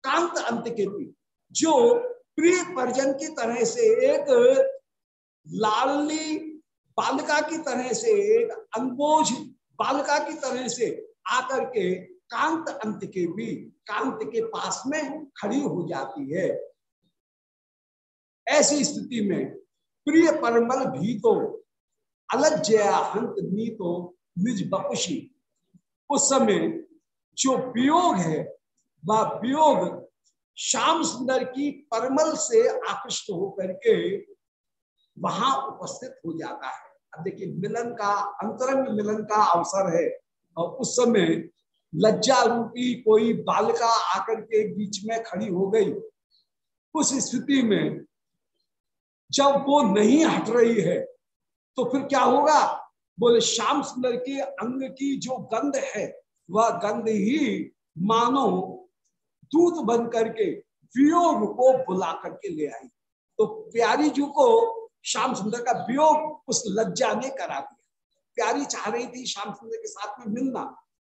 Speaker 1: कांत अंत के पी जो प्रिय परिजन की तरह से एक लाडली बालिका की तरह से, एक अनबोझ बालिका की तरह से आकर के कांत अंत के भी, कांत के पास में खड़ी हो जाती है। ऐसी स्थिति में प्रिय परमल भी तो अलग जया हंत नीतो, निज बपुशी। उस समय जो वियोग है, वह वियोग श्याम सुंदर की परमल से आकृष्ट होकर के वहाँ उपस्थित हो जाता है। अब देखिए, मिलन का, अंतरंग मिलन का अवसर है। और उस समय लज्जा रूपी कोई बालिका आकर के बीच में खड़ी हो गई। उस स्थिति में जब वो नहीं हट रही है तो फिर क्या होगा? बोले, श्याम सुंदर के अंग की जो गंध है, वह गंध ही मानो दूध बन करके वियोग को बुला करके ले आई। तो प्यारी जी को श्याम सुंदर का वियोग उस लज्जा ने करा दिया। प्यारी चाह रही थी श्याम सुंदर के साथ में मिलना,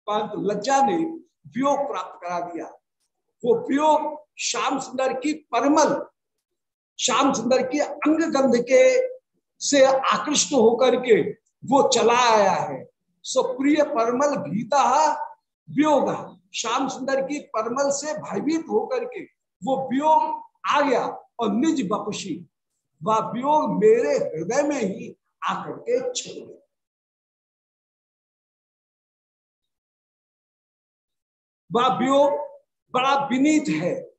Speaker 1: परंतु लज्जा ने वियोग प्राप्त करा दिया। वो वियोग श्याम सुंदर की परमल, श्याम सुंदर की अंग गंध के से आकृष्ट होकर के वो चला आया है। सो प्रिय परमल भीता, वियोग, श्याम सुंदर की परमल से भयभीत होकर के वो वियोग आ गया और निज बपुशी वह वियोग मेरे हृदय में ही आकर के छिड़ गया वह वियोग बड़ा विनीत है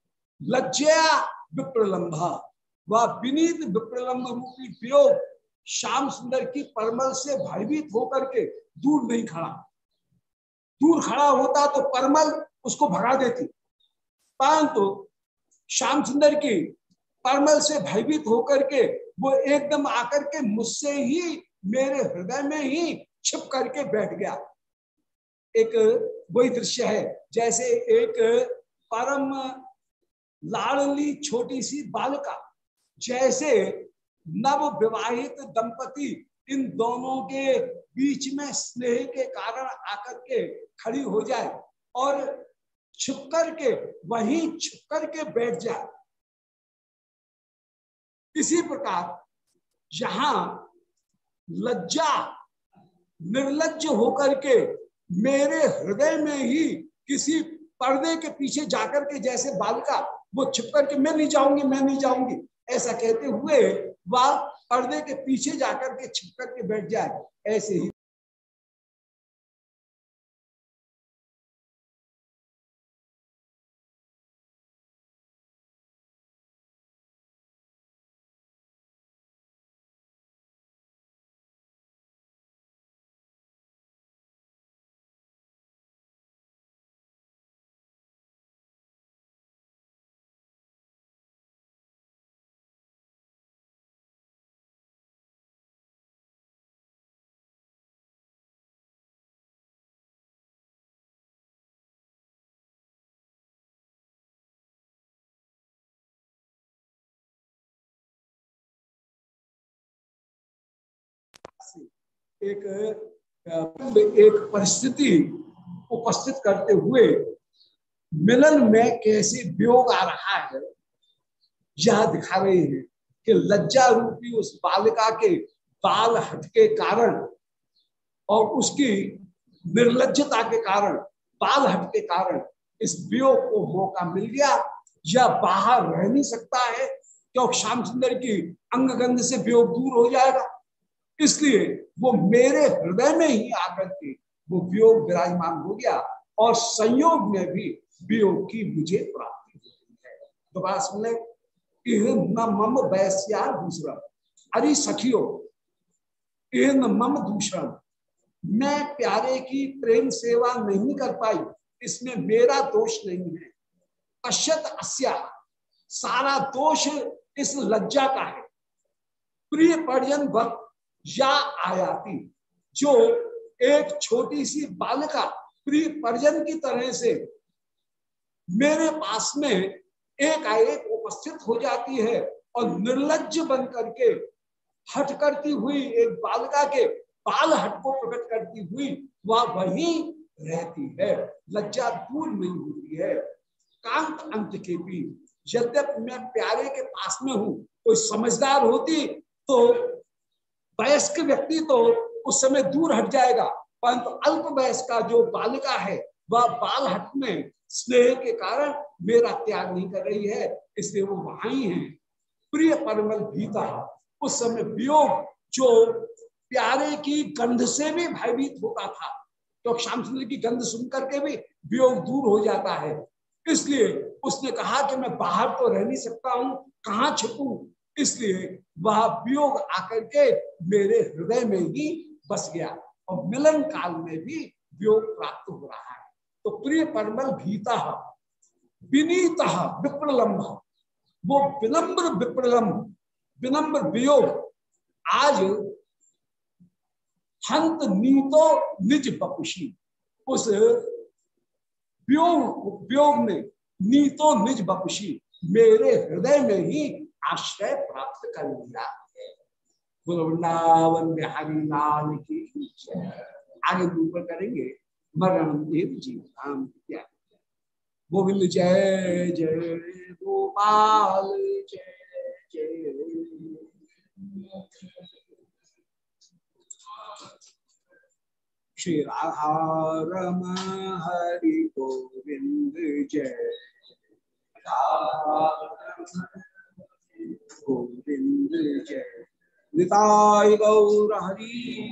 Speaker 1: लज्जा विप्रलंबा वह विनीत विप्रलंब रूपी वियोग श्याम सुंदर की परमल से भयभीत होकर के दूर नहीं खड़ा। दूर खड़ा होता तो परमल उसको भगा देती। परंतु श्याम सुंदर की परमल से भयभीत होकर के वो एकदम आकर के मुझसे ही, मेरे हृदय में ही छिप करके बैठ गया। एक वही दृश्य है, जैसे एक परम लाड़ली छोटी सी बालिका, जैसे नव विवाहित दंपति इन दोनों के बीच में स्नेह के कारण आकर के खड़ी हो जाए और छुप करके वहीं छुप करके बैठ जाए। इसी प्रकार यहाँ लज्जा निर्लज होकर के मेरे हृदय में ही किसी पर्दे के पीछे जाकर के जैसे बालिका वो छिप करके, मैं नहीं जाऊँगी, मैं नहीं जाऊँगी, ऐसा कहते हुए वह पर्दे के पीछे जाकर के छिप करके बैठ जाए, ऐसे ही एक एक परिस्थिति उपस्थित करते हुए मिलन में कैसे वियोग आ रहा है, यह दिखा रहे हैं कि लज्जा रूपी उस बालिका के बाल हट के कारण और उसकी निर्लजता के कारण, बाल हट के कारण इस वियोग को मौका मिल गया। या बाहर रह नहीं सकता है, क्योंकि श्याम सुंदर की अंगगंध से वियोग दूर हो जाएगा। इसलिए वो मेरे हृदय में ही आकर के वो वियोग विराजमान हो गया और संयोग में भी वियोग की मुझे प्राप्ति होती है। दूसरा अरे सखियो इन मम दूषण मैं प्यारे की प्रेम सेवा नहीं कर पाई, इसमें मेरा दोष नहीं है। अश्यत अस्या, सारा दोष इस लज्जा का है। प्रिय परिजन वक्त या आयाती जो एक छोटी सी बालिका प्रिय परिजन की तरह से मेरे पास में एक आएक उपस्थित हो जाती है और निर्लज बन करके हट करती हुई, एक बालिका के बाल हट को प्रकट करती हुई वह वही रहती है। लज्जा दूर नहीं होती है। कांत अंत के भी, यद्यप मैं प्यारे के पास में हूँ, कोई समझदार होती तो वयस्क व्यक्ति तो उस समय दूर हट जाएगा, परंतु अल्प वयस्क का जो बालिका है, वह बाल हट में स्नेह के कारण मेरा त्याग नहीं कर रही है, इसलिए वो वहाँ ही है। प्रिय परमल भीता, उस समय वियोग जो प्यारे की गंध से भी भयभीत होता था तो श्याम सुंदर की गंध सुन करके भी वियोग दूर हो जाता है। इसलिए उसने कहा कि मैं बाहर तो रह नहीं सकता हूँ, कहाँ छुपू? इसलिए वह वियोग आकर के मेरे हृदय में ही बस गया और मिलन काल में भी वियोग प्राप्त हो रहा है। तो प्रिय परमल भीता, विनीत विप्रलंब वो विनम्र विप्रलम्ब, विनम्र वियोग, आज हंत नीतो निज बपुशी, उस वियोग ने नीतो निज बपुशी मेरे हृदय में ही आश्रय प्राप्त कर लिया है। वृंदावन बिहारी लाल की आगे ऊपर करेंगे मरण देव जी राम गोविंद जय जय गोपाल, जय जय। श्री रम हरि गोविंद जय। गोविंद जय निताय गौर हरि